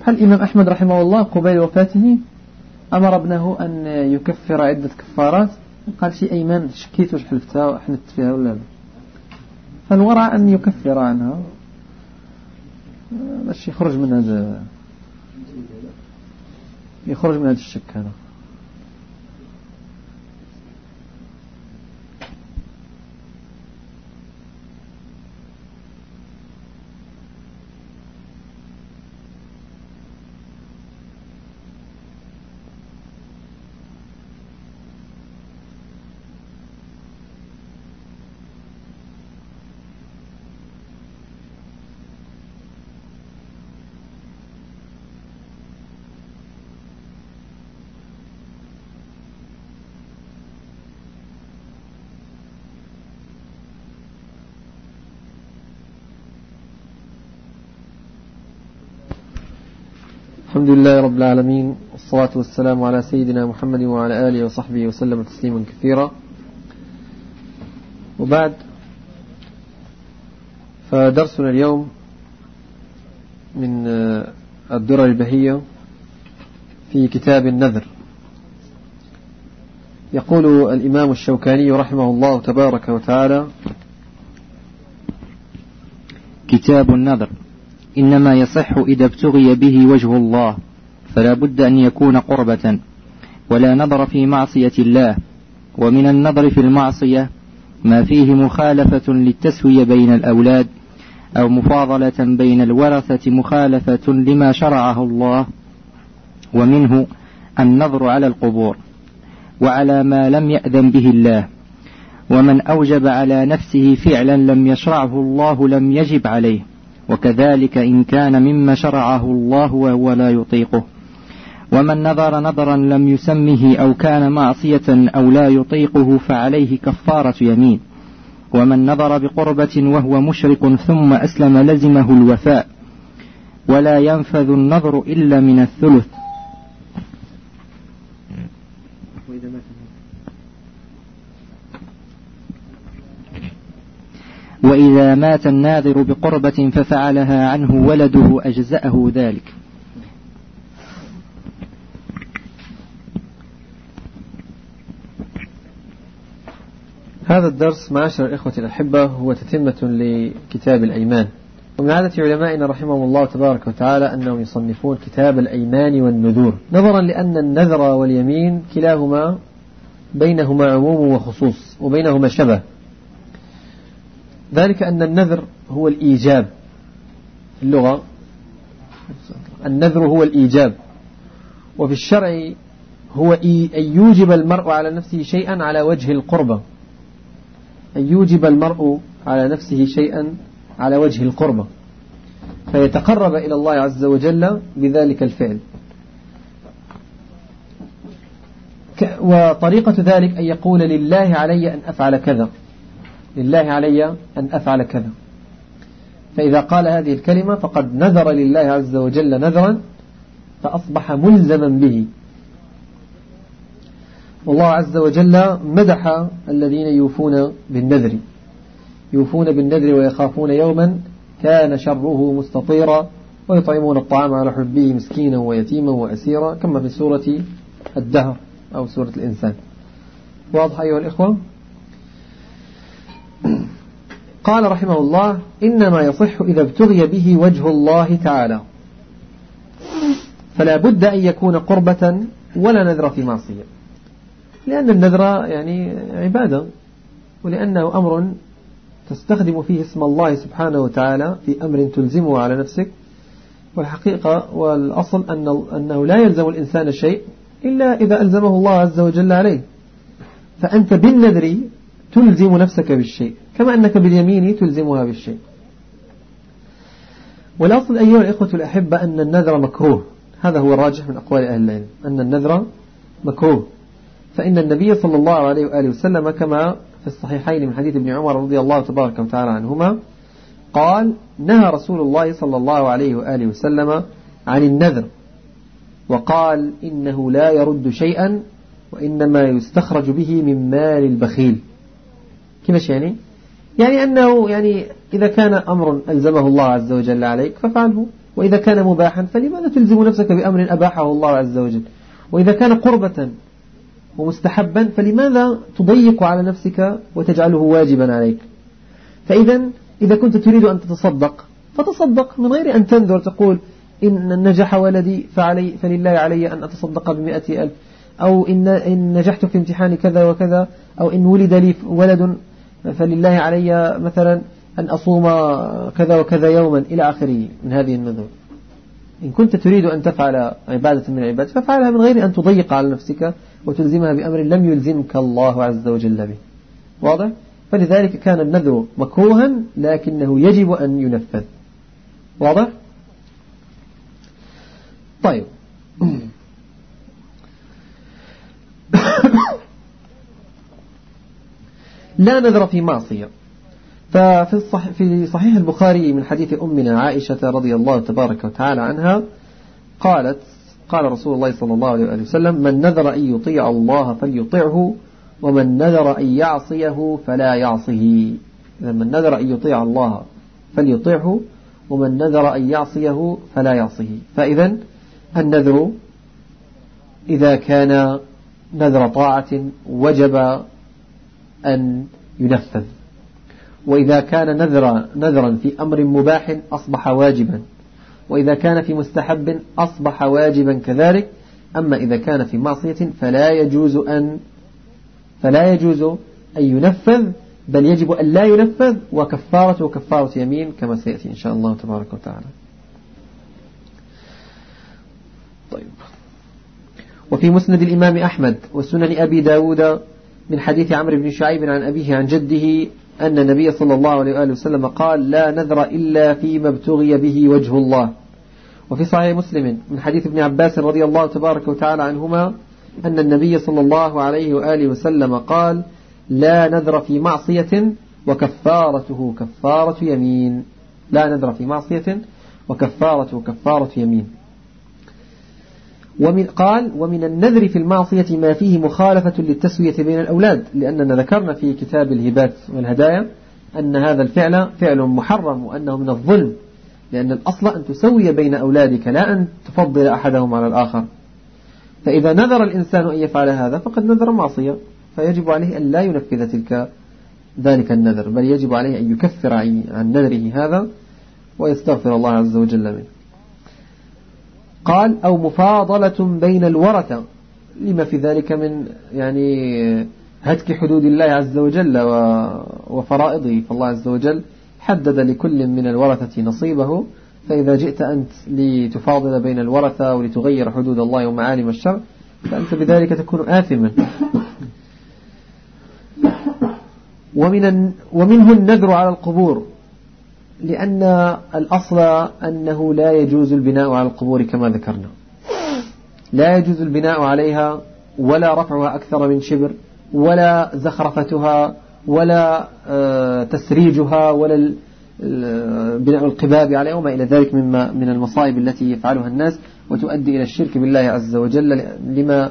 بحال الإمام أحمد رحمه الله قبيل وفاته أمر ابنه أن يكفر عدة كفارات؟ قال شي أيمان شكيت واش حلفتها وحنت فيها ولا لا. فالورع أن يكفر عنها. باش يخرج من هذا. يخرج من هذا الشك هذا الحمد لله رب العالمين والصلاة والسلام على سيدنا محمد وعلى آله وصحبه وسلم تسليما كثيرا. وبعد فدرسنا اليوم من الدرر البهية في كتاب النذر. يقول الإمام الشوكاني رحمه الله تبارك وتعالى
كتاب النذر. إنما يصح إذا ابتغي به وجه الله فلا بد أن يكون قربة ولا نظر في معصية الله. ومن النظر في المعصية ما فيه مخالفة للتسوية بين الأولاد أو مفاضلة بين الورثة مخالفة لما شرعه الله. ومنه النظر على القبور وعلى ما لم يأذن به الله. ومن أوجب على نفسه فعلا لم يشرعه الله لم يجب عليه. وكذلك إن كان مما شرعه الله وهو لا يطيقه. ومن نظر نظرا لم يسمه أو كان معصية أو لا يطيقه فعليه كفارة يمين. ومن نظر بقربة وهو مشرك ثم أسلم لزمه الوفاء. ولا ينفذ النظر إلا من الثلث. وإذا مات الناذر بقربة ففعلها عنه ولده أجزأه ذلك.
هذا الدرس معاشر الإخوة الأحبة هو تتمة لكتاب الأيمان. ومن عادة علمائنا رحمهم الله تبارك وتعالى أنهم يصنفون كتاب الأيمان والنذور. نظرا لأن النذر واليمين كلاهما بينهما عموم وخصوص وبينهما شبه. ذلك أن النذر هو الإيجاب في اللغة. النذر هو الإيجاب. وفي الشرع هو أن يوجب المرء على نفسه شيئا على وجه القربة. أن يوجب المرء على نفسه شيئا على وجه القربة. فيتقرب إلى الله عز وجل بذلك الفعل. وطريقة ذلك أن يقول لله علي أن أفعل كذا. لله علي أن أفعل كذا. فإذا قال هذه الكلمة فقد نذر لله عز وجل نذرا فأصبح ملزما به. والله عز وجل مدح الذين يوفون بالنذر. يوفون بالنذر ويخافون يوما كان شره مستطيرا ويطعمون الطعام على حبه مسكينا ويتيما وأسيرا كما في سورة الدهر أو سورة الإنسان. واضح أيها الإخوة؟ قال رحمه الله إنما يصح إذا ابتغي به وجه الله تعالى. فلا بد أن يكون قربة ولا نذر في معصية. لأن النذر يعني عبادة ولأنه أمر تستخدم فيه اسم الله سبحانه وتعالى في أمر تلزمه على نفسك. والحقيقة والأصل أن أنه لا يلزم الإنسان شيء إلا إذا ألزمه الله عز وجل عليه. فأنت بالنذر تلزم نفسك بالشيء. كما أنك باليمين تلزمها بالشيء. والأصل أيها الإخوة الأحبة أن النذر مكروه. هذا هو الراجح من أقوال أهل العلم. أن النذر مكروه. فإن النبي صلى الله عليه وآله وسلم كما في الصحيحين من حديث ابن عمر رضي الله تبارك وتعالى عنهما قال نهى رسول الله صلى الله عليه وآله وسلم عن النذر وقال إنه لا يرد شيئا وإنما يستخرج به من مال البخيل. كيفاش يعني؟ يعني أنه يعني إذا كان أمر ألزمه الله عز وجل عليك فافعله وإذا كان مباحا فلماذا تلزم نفسك بأمر أباحه الله عز وجل؟ وإذا كان قربة ومستحبا فلماذا تضيق على نفسك وتجعله واجبا عليك؟ فإذا إذا كنت تريد أن تتصدق فتصدق من غير أن تنذر تقول إن نجح ولدي فعلي فلله علي أن أتصدق بمئة ألف أو إن, إن نجحت في امتحان كذا وكذا أو إن ولد لي ولد فلله علي مثلا أن أصوم كذا وكذا يوما إلى آخره من هذه النذور إن كنت تريد أن تفعل عبادة من العباد فافعلها من غير أن تضيق على نفسك وتلزمها بأمر لم يلزمك الله عز وجل به واضح؟ فلذلك كان النذر مكروها لكنه يجب أن ينفذ واضح؟ طيب لا نذر في معصية. ففي الصح في صحيح البخاري من حديث أمنا عائشة رضي الله تبارك وتعالى عنها قالت قال رسول الله صلى الله عليه وسلم من نذر أن يطيع الله فليطعه ومن نذر أن يعصيه فلا يعصه. من نذر أن يطيع الله فليطيعه ومن نذر أن يعصيه فلا يعصيه فإذا النذر إذا كان نذر طاعة وجب أن ينفذ. وإذا كان نذر نذرا في أمر مباح أصبح واجبا. وإذا كان في مستحب أصبح واجبا كذلك. أما إذا كان في معصية فلا يجوز أن فلا يجوز أن ينفذ بل يجب أن لا ينفذ وكفارة وكفارة يمين كما سيأتي إن شاء الله تبارك وتعالى. طيب. وفي مسند الإمام أحمد وسنن أبي داود من حديث عمرو بن شعيب عن أبيه عن جده أن النبي صلى الله عليه وآله وسلم قال لا نذر إلا فيما ابتغي به وجه الله. وفي صحيح مسلم من حديث ابن عباس رضي الله تبارك وتعالى عنهما أن النبي صلى الله عليه وآله وسلم قال لا نذر في معصية وكفارته كفارة يمين. لا نذر في معصية وكفارته كفارة يمين. ومن قال ومن النذر في المعصية ما فيه مخالفة للتسوية بين الأولاد لأننا ذكرنا في كتاب الهبات والهدايا أن هذا الفعل فعل محرم وأنه من الظلم لأن الأصل أن تسوي بين أولادك لا أن تفضل أحدهم على الآخر. فإذا نذر الإنسان أن يفعل هذا فقد نذر معصية فيجب عليه أن لا ينفذ تلك ذلك النذر بل يجب عليه أن يكفر عن نذره هذا ويستغفر الله عز وجل منه. قال أو مفاضلة بين الورثة. لما في ذلك من يعني هتك حدود الله عز وجل وفرائضه. فالله عز وجل حدد لكل من الورثة نصيبه. فإذا جئت أنت لتفاضل بين الورثة ولتغير حدود الله ومعالم الشرع فأنت بذلك تكون آثما. ومن ومنه النذر على القبور. لأن الأصل أنه لا يجوز البناء على القبور كما ذكرنا. لا يجوز البناء عليها ولا رفعها أكثر من شبر ولا زخرفتها ولا آه، تسريجها ولا بناء القباب عليها وما إلى ذلك مما من المصائب التي يفعلها الناس وتؤدي إلى الشرك بالله عز وجل لما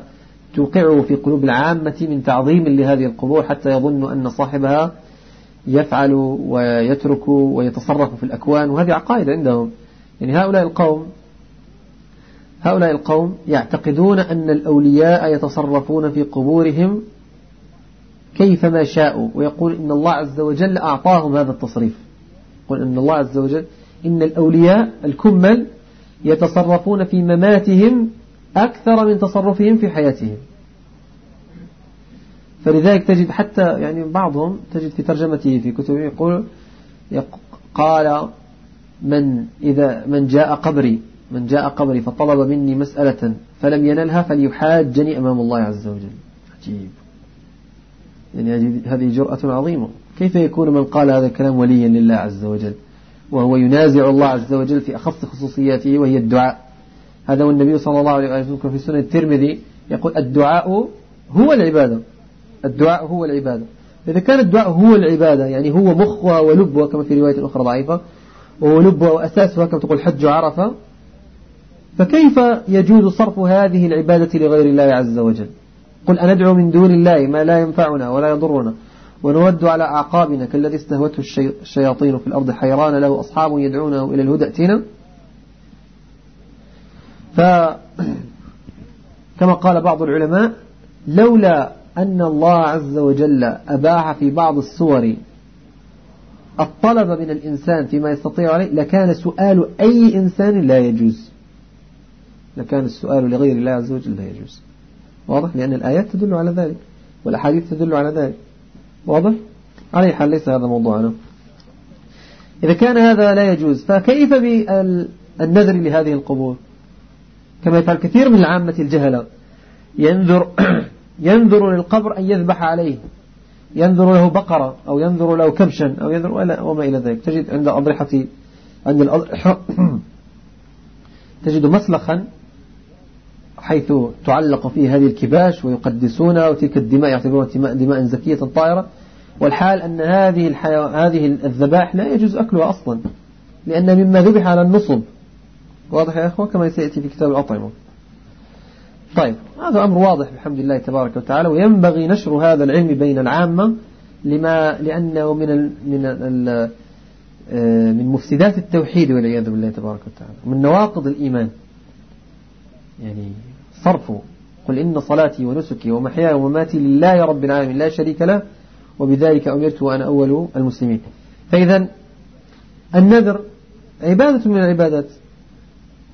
توقعه في قلوب العامة من تعظيم لهذه القبور حتى يظن أن صاحبها يفعل ويترك ويتصرف في الأكوان وهذه عقائد عندهم. يعني هؤلاء القوم هؤلاء القوم يعتقدون أن الأولياء يتصرفون في قبورهم كيفما شاءوا ويقول إن الله عز وجل أعطاهم هذا التصريف. يقول إن الله عز وجل إن الأولياء الكمل يتصرفون في مماتهم أكثر من تصرفهم في حياتهم. فلذلك تجد حتى يعني بعضهم تجد في ترجمته في كتبه يقول قال من إذا من جاء قبري من جاء قبري فطلب مني مسألة فلم ينلها فليحاجني أمام الله عز وجل. عجيب. يعني هذه جرأة عظيمة. كيف يكون من قال هذا الكلام وليا لله عز وجل؟ وهو ينازع الله عز وجل في أخص خصوصياته وهي الدعاء. هذا والنبي صلى الله عليه وسلم في سنة الترمذي يقول الدعاء هو العبادة. الدعاء هو العبادة. إذا كان الدعاء هو العبادة يعني هو مخها ولبها كما في رواية أخرى ضعيفة وهو لبها وأساسها كما تقول حج عرفة فكيف يجوز صرف هذه العبادة لغير الله عز وجل؟ قل أندعو من دون الله ما لا ينفعنا ولا يضرنا ونود على أعقابنا كالذي استهوته الشياطين في الأرض حيران له أصحاب يدعونه إلى الهدى ائتنا فكما قال بعض العلماء لولا أن الله عز وجل أباح في بعض الصور الطلب من الإنسان فيما يستطيع عليه لكان سؤال أي إنسان لا يجوز. لكان السؤال لغير الله عز وجل لا يجوز. واضح؟ لأن الآيات تدل على ذلك والأحاديث تدل على ذلك. واضح؟ على حال ليس هذا موضوعنا. إذا كان هذا لا يجوز فكيف بالنذر لهذه القبور؟ كما يفعل كثير من العامة الجهلة. ينذر ينذر للقبر أن يذبح عليه. ينذر له بقرة أو ينذر له كبشا أو ينذر وما إلى ذلك. تجد عند أضرحة عند الأضرحة تجد مسلخا حيث تعلق فيه هذه الكباش ويقدسونها وتلك الدماء يعتبرونها دماء زكية طائرة. والحال أن هذه. هذه الذبائح لا يجوز أكلها أصلا لأن مما ذبح على النصب. واضح يا أخوة؟ كما سيأتي في كتاب الأطعمة. طيب هذا أمر واضح بحمد الله تبارك وتعالى وينبغي نشر هذا العلم بين العامة لما لأنه من ال من ال آه، من مفسدات التوحيد والعياذ بالله تبارك وتعالى من نواقض الإيمان. يعني صرف قل إن صلاتي ونسكي ومحياي ومماتي لله رب العالمين لا شريك له وبذلك أمرت وأنا أول المسلمين. فإذا النذر عبادة من العبادات.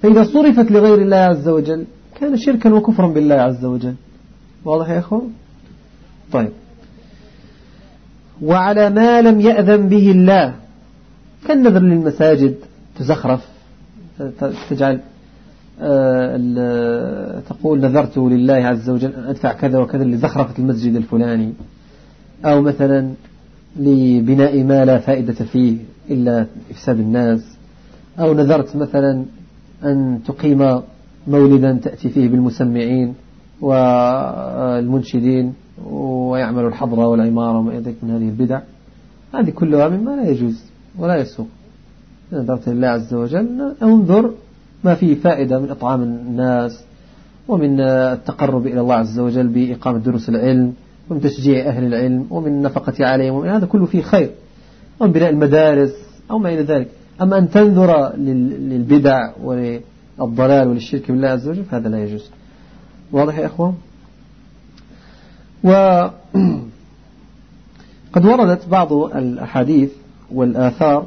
فإذا صرفت لغير الله عز وجل كان شركا وكفرا بالله عز وجل. واضح يا أخوان طيب. وعلى ما لم يأذن به الله كالنذر للمساجد تزخرف تجعل آه، تقول نذرت لله عز وجل أن أدفع كذا وكذا لزخرفة المسجد الفلاني. أو مثلا لبناء ما لا فائدة فيه إلا إفساد الناس. أو نذرت مثلا أن تقيم مولدا تأتي فيه بالمسمعين والمنشدين ويعمل الحضرة والعمارة وما يدرك من هذه البدع. هذه كلها مما لا يجوز ولا يسوق. نذرت لله عز وجل انظر ما فيه فائدة من إطعام الناس ومن التقرب إلى الله عز وجل بإقامة دروس العلم ومن تشجيع أهل العلم ومن النفقة عليهم ومن هذا كله فيه خير ومن بناء المدارس أو ما إلى ذلك. أما أن تنذر للبدع وللضلال وللشرك بالله عز وجل فهذا لا يجوز. واضح يا أخوان؟ وقد وردت بعض الأحاديث والآثار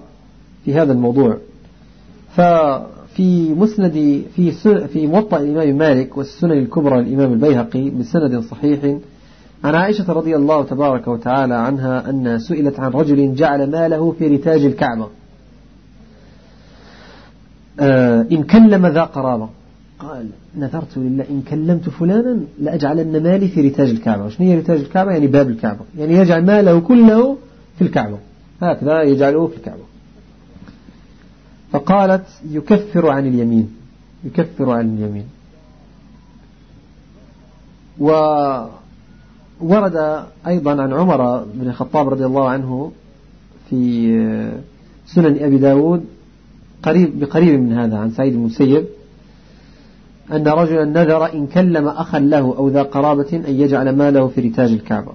في هذا الموضوع. ففي مسند في في موطأ الإمام مالك والسنن الكبرى للإمام البيهقي بسند صحيح عن عائشة رضي الله تبارك وتعالى عنها أن سئلت عن رجل جعل ماله في رتاج الكعبة. إن كلم ذا قرابة. قال نذرت لله إن كلمت فلانا لأجعلن مالي في رتاج الكعبة. وشنو هي رتاج الكعبة؟ يعني باب الكعبة. يعني يجعل ماله كله في الكعبة. هكذا يجعله في الكعبة. فقالت يكفر عن اليمين. يكفر عن اليمين. وورد أيضا عن عمر بن الخطاب رضي الله عنه في سنن أبي داود قريب بقريب من هذا عن سعيد المسيب أن رجلا نذر إن كلم أخا له أو ذا قرابة أن يجعل ماله في رتاج الكعبة.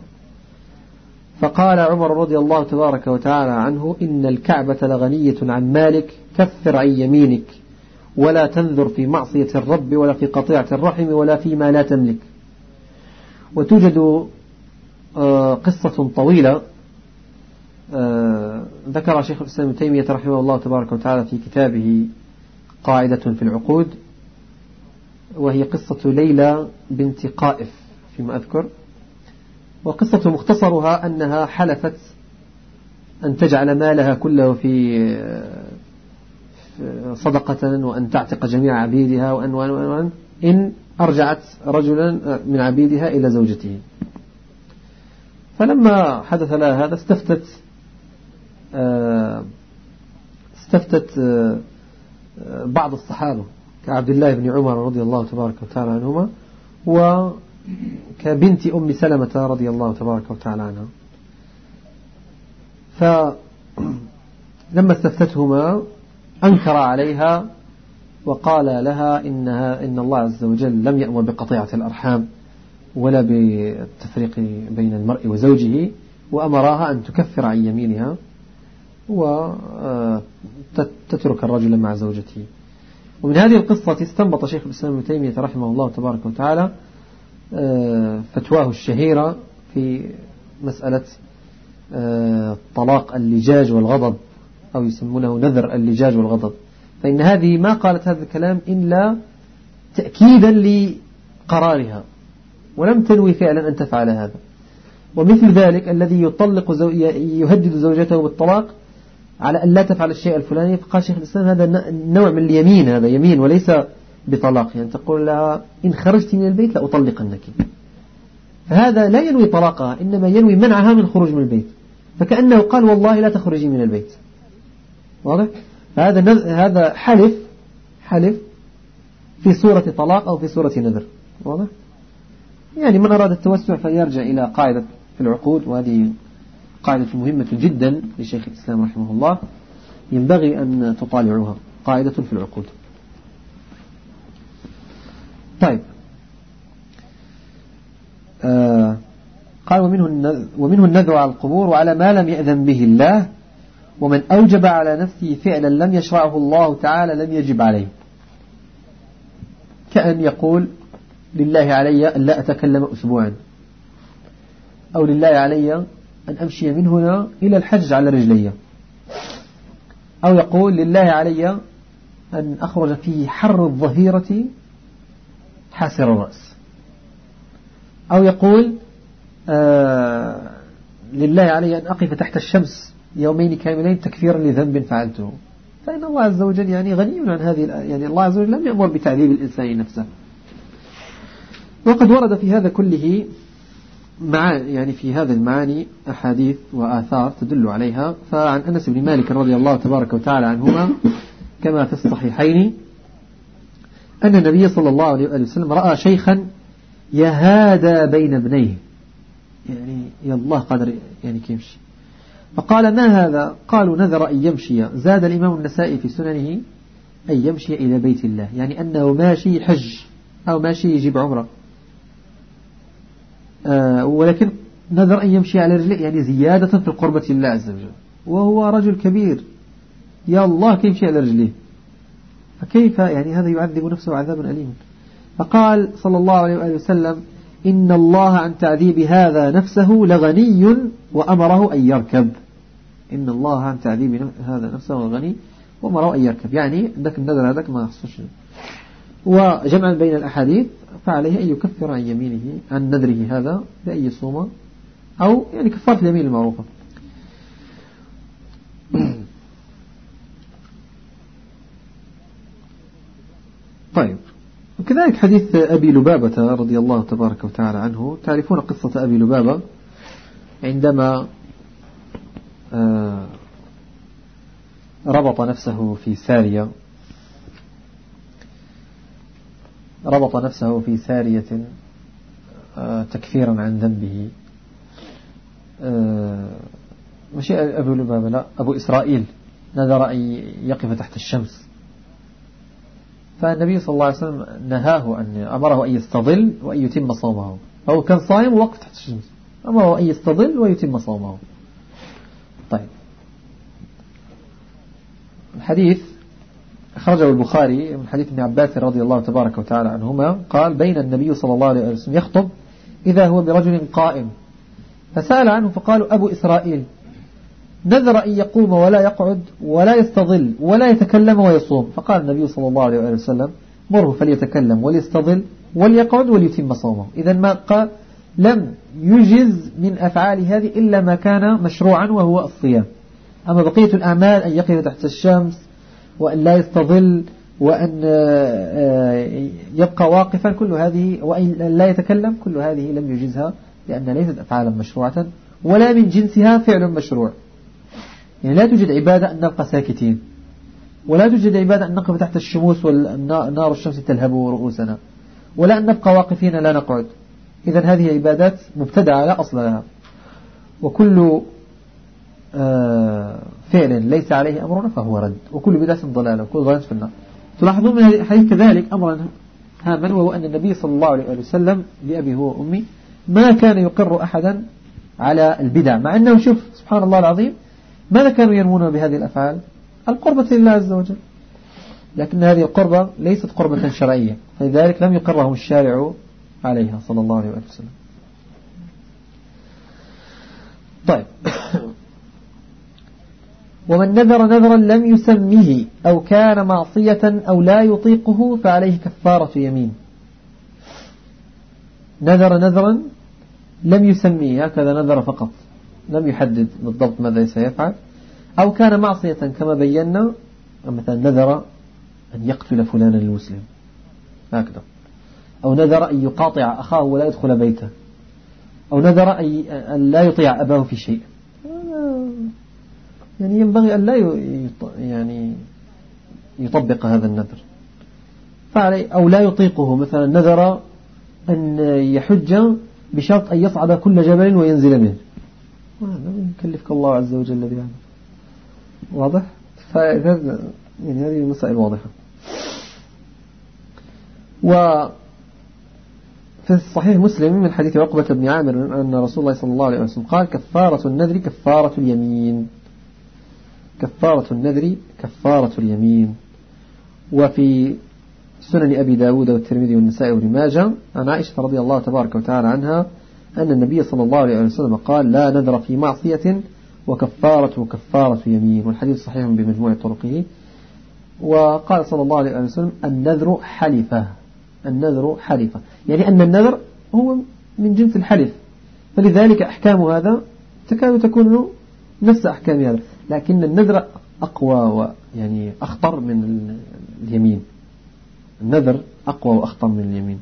فقال عمر رضي الله تبارك وتعالى عنه إن الكعبة لغنية عن مالك كفر عن يمينك ولا تنذر في معصية الرب ولا في قطيعة الرحم ولا فيما لا تملك. وتوجد آه، قصة طويلة ذكر شيخ الإسلام ابن تيمية رحمه الله تبارك وتعالى في كتابه قاعدة في العقود وهي قصة ليلى بنت قائف فيما أذكر. وقصة مختصرها أنها حلفت أن تجعل مالها كله في صدقة وأن تعتق جميع عبيدها وأن, وأن, وأن إن أرجعت رجلا من عبيدها إلى زوجته. فلما حدث لها هذا استفتت استفتت بعض الصحابة كعبد الله بن عمر رضي الله تبارك وتعالى عنهما وكبنت أم سلمة رضي الله تبارك وتعالى عنها. فلما استفتتهما أنكر عليها وقال لها إنها إن الله عز وجل لم يأمر بقطيعة الأرحام ولا بالتفريق بين المرء وزوجه وأمراها أن تكفر عن يمينها. وتترك الرجل مع زوجته. ومن هذه القصة استنبط شيخ الإسلام ابن تيمية رحمه الله تبارك وتعالى آه، فتواه الشهيرة في مسألة آه، طلاق اللجاج والغضب أو يسمونه نذر اللجاج والغضب. فإن هذه ما قالت هذا الكلام إلا تأكيدا لقرارها ولم تنوي فعلا أن تفعل هذا. ومثل ذلك الذي يطلق زو... يهدد زوجته بالطلاق على أن لا تفعل الشيء الفلاني فقال شيخ الإسلام هذا نوع من اليمين هذا يمين وليس بطلاق. يعني تقول لها إن خرجت من البيت لأطلقنك فهذا لا ينوي طلاقها إنما ينوي منعها من خروج من البيت. فكأنه قال والله لا تخرجي من البيت. واضح؟ فهذا هذا حلف حلف في صورة طلاق أو في صورة نذر. واضح؟ يعني من أراد التوسع فيرجع إلى قاعدة في العقود وهذه قاعدة مهمة جدا لشيخ الإسلام رحمه الله. ينبغي أن تطالعوها. قاعدة في العقود. طيب. آه قال ومنه ومنه النذر على القبور وعلى ما لم يأذن به الله ومن أوجب على نفسه فعلا لم يشرعه الله تعالى لم يجب عليه. كأن يقول لله علي أن لا أتكلم أسبوعا. أو لله علي أن أمشي من هنا إلى الحج على رجلي. أو يقول لله علي أن أخرج في حر الظهيرة حاسر الرأس. أو يقول آه لله علي أن أقف تحت الشمس يومين كاملين تكفيرا لذنب فعلته. فإن الله عز وجل يعني غني عن هذه يعني الله عز وجل لم يأمر بتعذيب الإنسان نفسه. وقد ورد في هذا كله مع يعني في هذا المعاني أحاديث وآثار تدل عليها. فعن أنس بن مالك رضي الله تبارك وتعالى عنهما كما في الصحيحين أن النبي صلى الله عليه وسلم رأى شيخا يهادى بين ابنيه. يعني يا الله قدر يعني كيمشي فقال ما هذا؟ قالوا نذر أن يمشي. زاد الإمام النسائي في سننه أن يمشي إلى بيت الله. يعني أنه ماشي حج أو ماشي يجيب عمرة. ولكن نذر أن يمشي على رجله يعني زيادة في القربة لله عز وجل. وهو رجل كبير. يا الله كيف يمشي على رجله؟ فكيف؟ يعني هذا يعذب نفسه عذابا أليما. فقال صلى الله عليه وآله وسلم إن الله عن تعذيب هذا نفسه لغني وأمره أن يركب. إن الله عن تعذيب هذا نفسه لغني وأمره أن يركب. يعني عندك النذر هذاك ما يخصش. وجمعا بين الأحاديث فعليه أن يكفر عن يمينه عن نذره هذا بأن يصوم أو يعني كفارة اليمين المعروفة. طيب. وكذلك حديث أبي لبابة رضي الله تبارك وتعالى عنه. تعرفون قصة أبي لبابة؟ عندما آه، ربط نفسه في سارية. ربط نفسه في سارية آه، تكفيرا عن ذنبه. آه، مش أبو لبابة لا أبو إسرائيل نذر أن يقف تحت الشمس. فالنبي صلى الله عليه وسلم نهاه أن أمره أن يستظل وأن يتم صومه. فهو كان صائم ووقف تحت الشمس. أمره أن يستظل ويتم صومه. طيب. الحديث أخرجه البخاري من حديث ابن عباس رضي الله تبارك وتعالى عنهما قال بين النبي صلى الله عليه وسلم يخطب إذا هو برجل قائم. فسأل عنه فقالوا أبو إسرائيل نذر أن يقوم ولا يقعد ولا يستظل ولا يتكلم ويصوم. فقال النبي صلى الله عليه وسلم مره فليتكلم وليستظل وليقعد وليتم صومه. إذا ما قال لم يجز من أفعال هذه إلا ما كان مشروعا وهو الصيام. أما بقية الأعمال أن يقف تحت الشمس وأن لا يستظل وأن آه، يبقى واقفا كل هذه وأن لا يتكلم كل هذه لم يجزها لأن ليست أفعالا مشروعة ولا من جنسها فعل مشروع. يعني لا توجد عبادة أن نبقى ساكتين ولا توجد عبادة أن نقف تحت الشموس والنار الشمس تلهب رؤوسنا ولا أن نبقى واقفين لا نقعد. إذا هذه عبادات مبتدعة لا أصل لها. وكل آه، فعل ليس عليه أمرنا فهو رد. وكل بدعة ضلالة وكل ضلالة في النار. تلاحظون من الحديث كذلك أمرا هاما وهو أن النبي صلى الله عليه وسلم بأبي هو وأمي ما كان يقر أحدا على البدع مع أنه شوف سبحان الله العظيم ماذا كانوا يرمون بهذه الأفعال؟ القربة لله عز وجل. لكن هذه القربة ليست قربة شرعية فلذلك لم يقرهم الشارع عليها صلى الله عليه وسلم. طيب. ومن نذر نذرا لم يسمه أو كان معصية أو لا يطيقه فعليه كفارة يمين. نذر نذرا لم يسميه هكذا نذر فقط. لم يحدد بالضبط ماذا سيفعل. أو كان معصية كما بينا مثلا نذر أن يقتل فلانا المسلم. هكذا. أو نذر أن يقاطع أخاه ولا يدخل بيته. أو نذر أن لا يطيع أباه في شيء. يعني ينبغي أن لا يعني يطبق هذا النذر. فعلي أو لا يطيقه. مثلا نذر أن يحج بشرط أن يصعد كل جبل وينزل منه. هذا يكلفك الله عز وجل بهذا. واضح؟ فهذا يعني هذه المسائل واضحة. و في الصحيح مسلم من حديث عقبة بن عامر أن رسول الله صلى الله عليه وسلم قال كفارة النذر كفارة اليمين. كفارة النذر كفارة اليمين. وفي سنن أبي داود والترمذي والنسائي وابن ماجه عن عائشة رضي الله تبارك وتعالى عنها أن النبي صلى الله عليه وسلم قال لا نذر في معصية وكفارة كفارة يمين. والحديث صحيح بمجموع طرقه. وقال صلى الله عليه وسلم النذر حلفة. النذر حلفة. يعني أن النذر هو من جنس الحلف. فلذلك أحكام هذا تكاد تكون نفس أحكام هذا. لكن النذر أقوى ويعني أخطر من اليمين. النذر أقوى وأخطر من اليمين.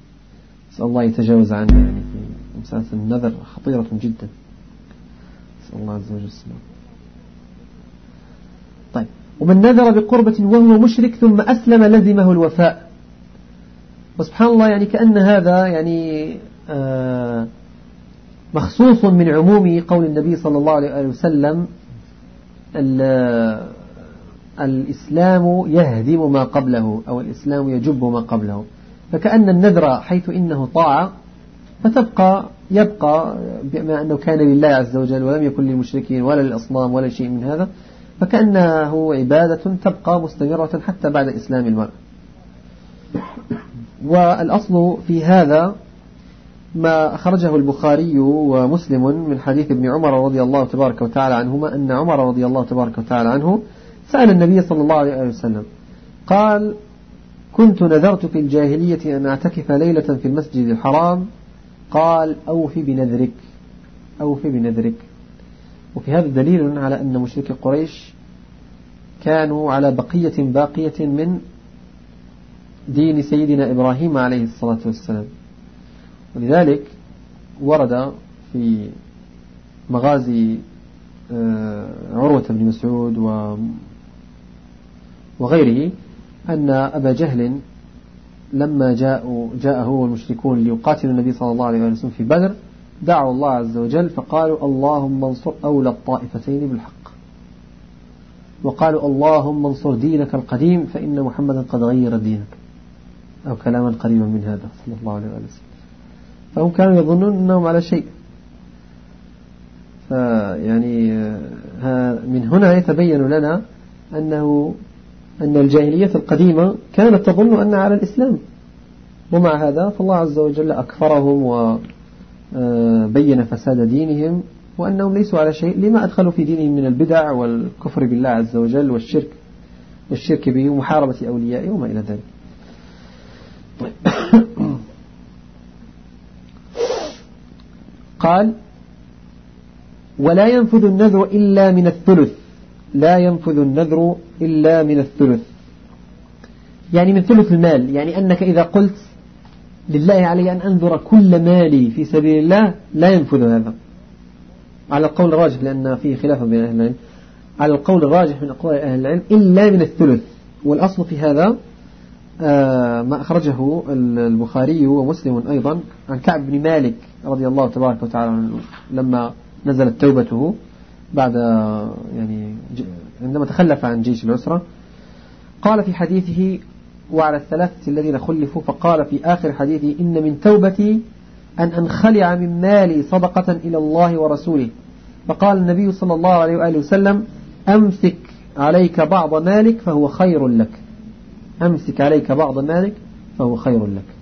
نسأل الله يتجاوز عنه يعني في مسألة النذر خطيرة جدا. نسأل الله عز وجل السلام. طيب. ومن نذر بقربة وهو مشرك ثم أسلم لزمه الوفاء. وسبحان الله يعني كأن هذا يعني آه مخصوص من عموم قول النبي صلى الله عليه وسلم الإسلام يهدم ما قبله أو الإسلام يجب ما قبله. فكأن النذر حيث إنه طاعة فتبقى يبقى بما أنه كان لله عز وجل ولم يكن للمشركين ولا للأصنام ولا شيء من هذا فكأنه عبادة تبقى مستمرة حتى بعد إسلام المرء. والأصل في هذا ما أخرجه البخاري ومسلم من حديث ابن عمر رضي الله تبارك وتعالى عنهما أن عمر رضي الله تبارك وتعالى عنه سأل النبي صلى الله عليه وسلم قال كنت نذرت في الجاهلية أن أعتكف ليلة في المسجد الحرام. قال أوفي بنذرك أوفي بنذرك. وفي هذا دليل على أن مشركي قريش كانوا على بقية باقية من دين سيدنا إبراهيم عليه الصلاة والسلام. ولذلك ورد في مغازي آه، عروة بن مسعود وغيره أن أبا جهل لما جاءوا جاء هو المشركون ليقاتلوا النبي صلى الله عليه وسلم في بدر دعوا الله عز وجل فقالوا اللهم انصر أولى الطائفتين بالحق. وقالوا اللهم انصر دينك القديم فإن محمدا قد غير دينك. أو كلاما قريبا من هذا صلى الله عليه وسلم. فهم كانوا يظنون أنهم على شيء. فيعني من هنا يتبين لنا أنه أن الجاهلية القديمة كانت تظن أنها على الإسلام. ومع هذا فالله عز وجل أكفرهم وبين فساد دينهم وأنهم ليسوا على شيء. لما أدخلوا في دينهم من البدع والكفر بالله عز وجل والشرك والشرك به ومحاربة أوليائه وما إلى ذلك. طيب. قال ولا ينفذ النذر إلا من الثلث. لا ينفذ النذر إلا من الثلث. يعني من ثلث المال. يعني أنك إذا قلت لله علي أن أنذر كل مالي في سبيل الله لا ينفذ هذا. على القول الراجح لأن فيه خلاف بين أهل العلم. على القول الراجح من أقوال أهل العلم إلا من الثلث. والأصل في هذا آه، ما أخرجه البخاري ومسلم أيضا عن كعب بن مالك. رضي الله تبارك وتعالى لما نزلت توبته بعد يعني عندما تخلف عن جيش العسرة قال في حديثه وعلى الثلاثة الذين خلفوا فقال في آخر حديثه إن من توبتي أن أنخلع من مالي صدقة إلى الله ورسوله. فقال النبي صلى الله عليه وآله وسلم أمسك عليك بعض مالك فهو خير لك. أمسك عليك بعض مالك فهو خير لك.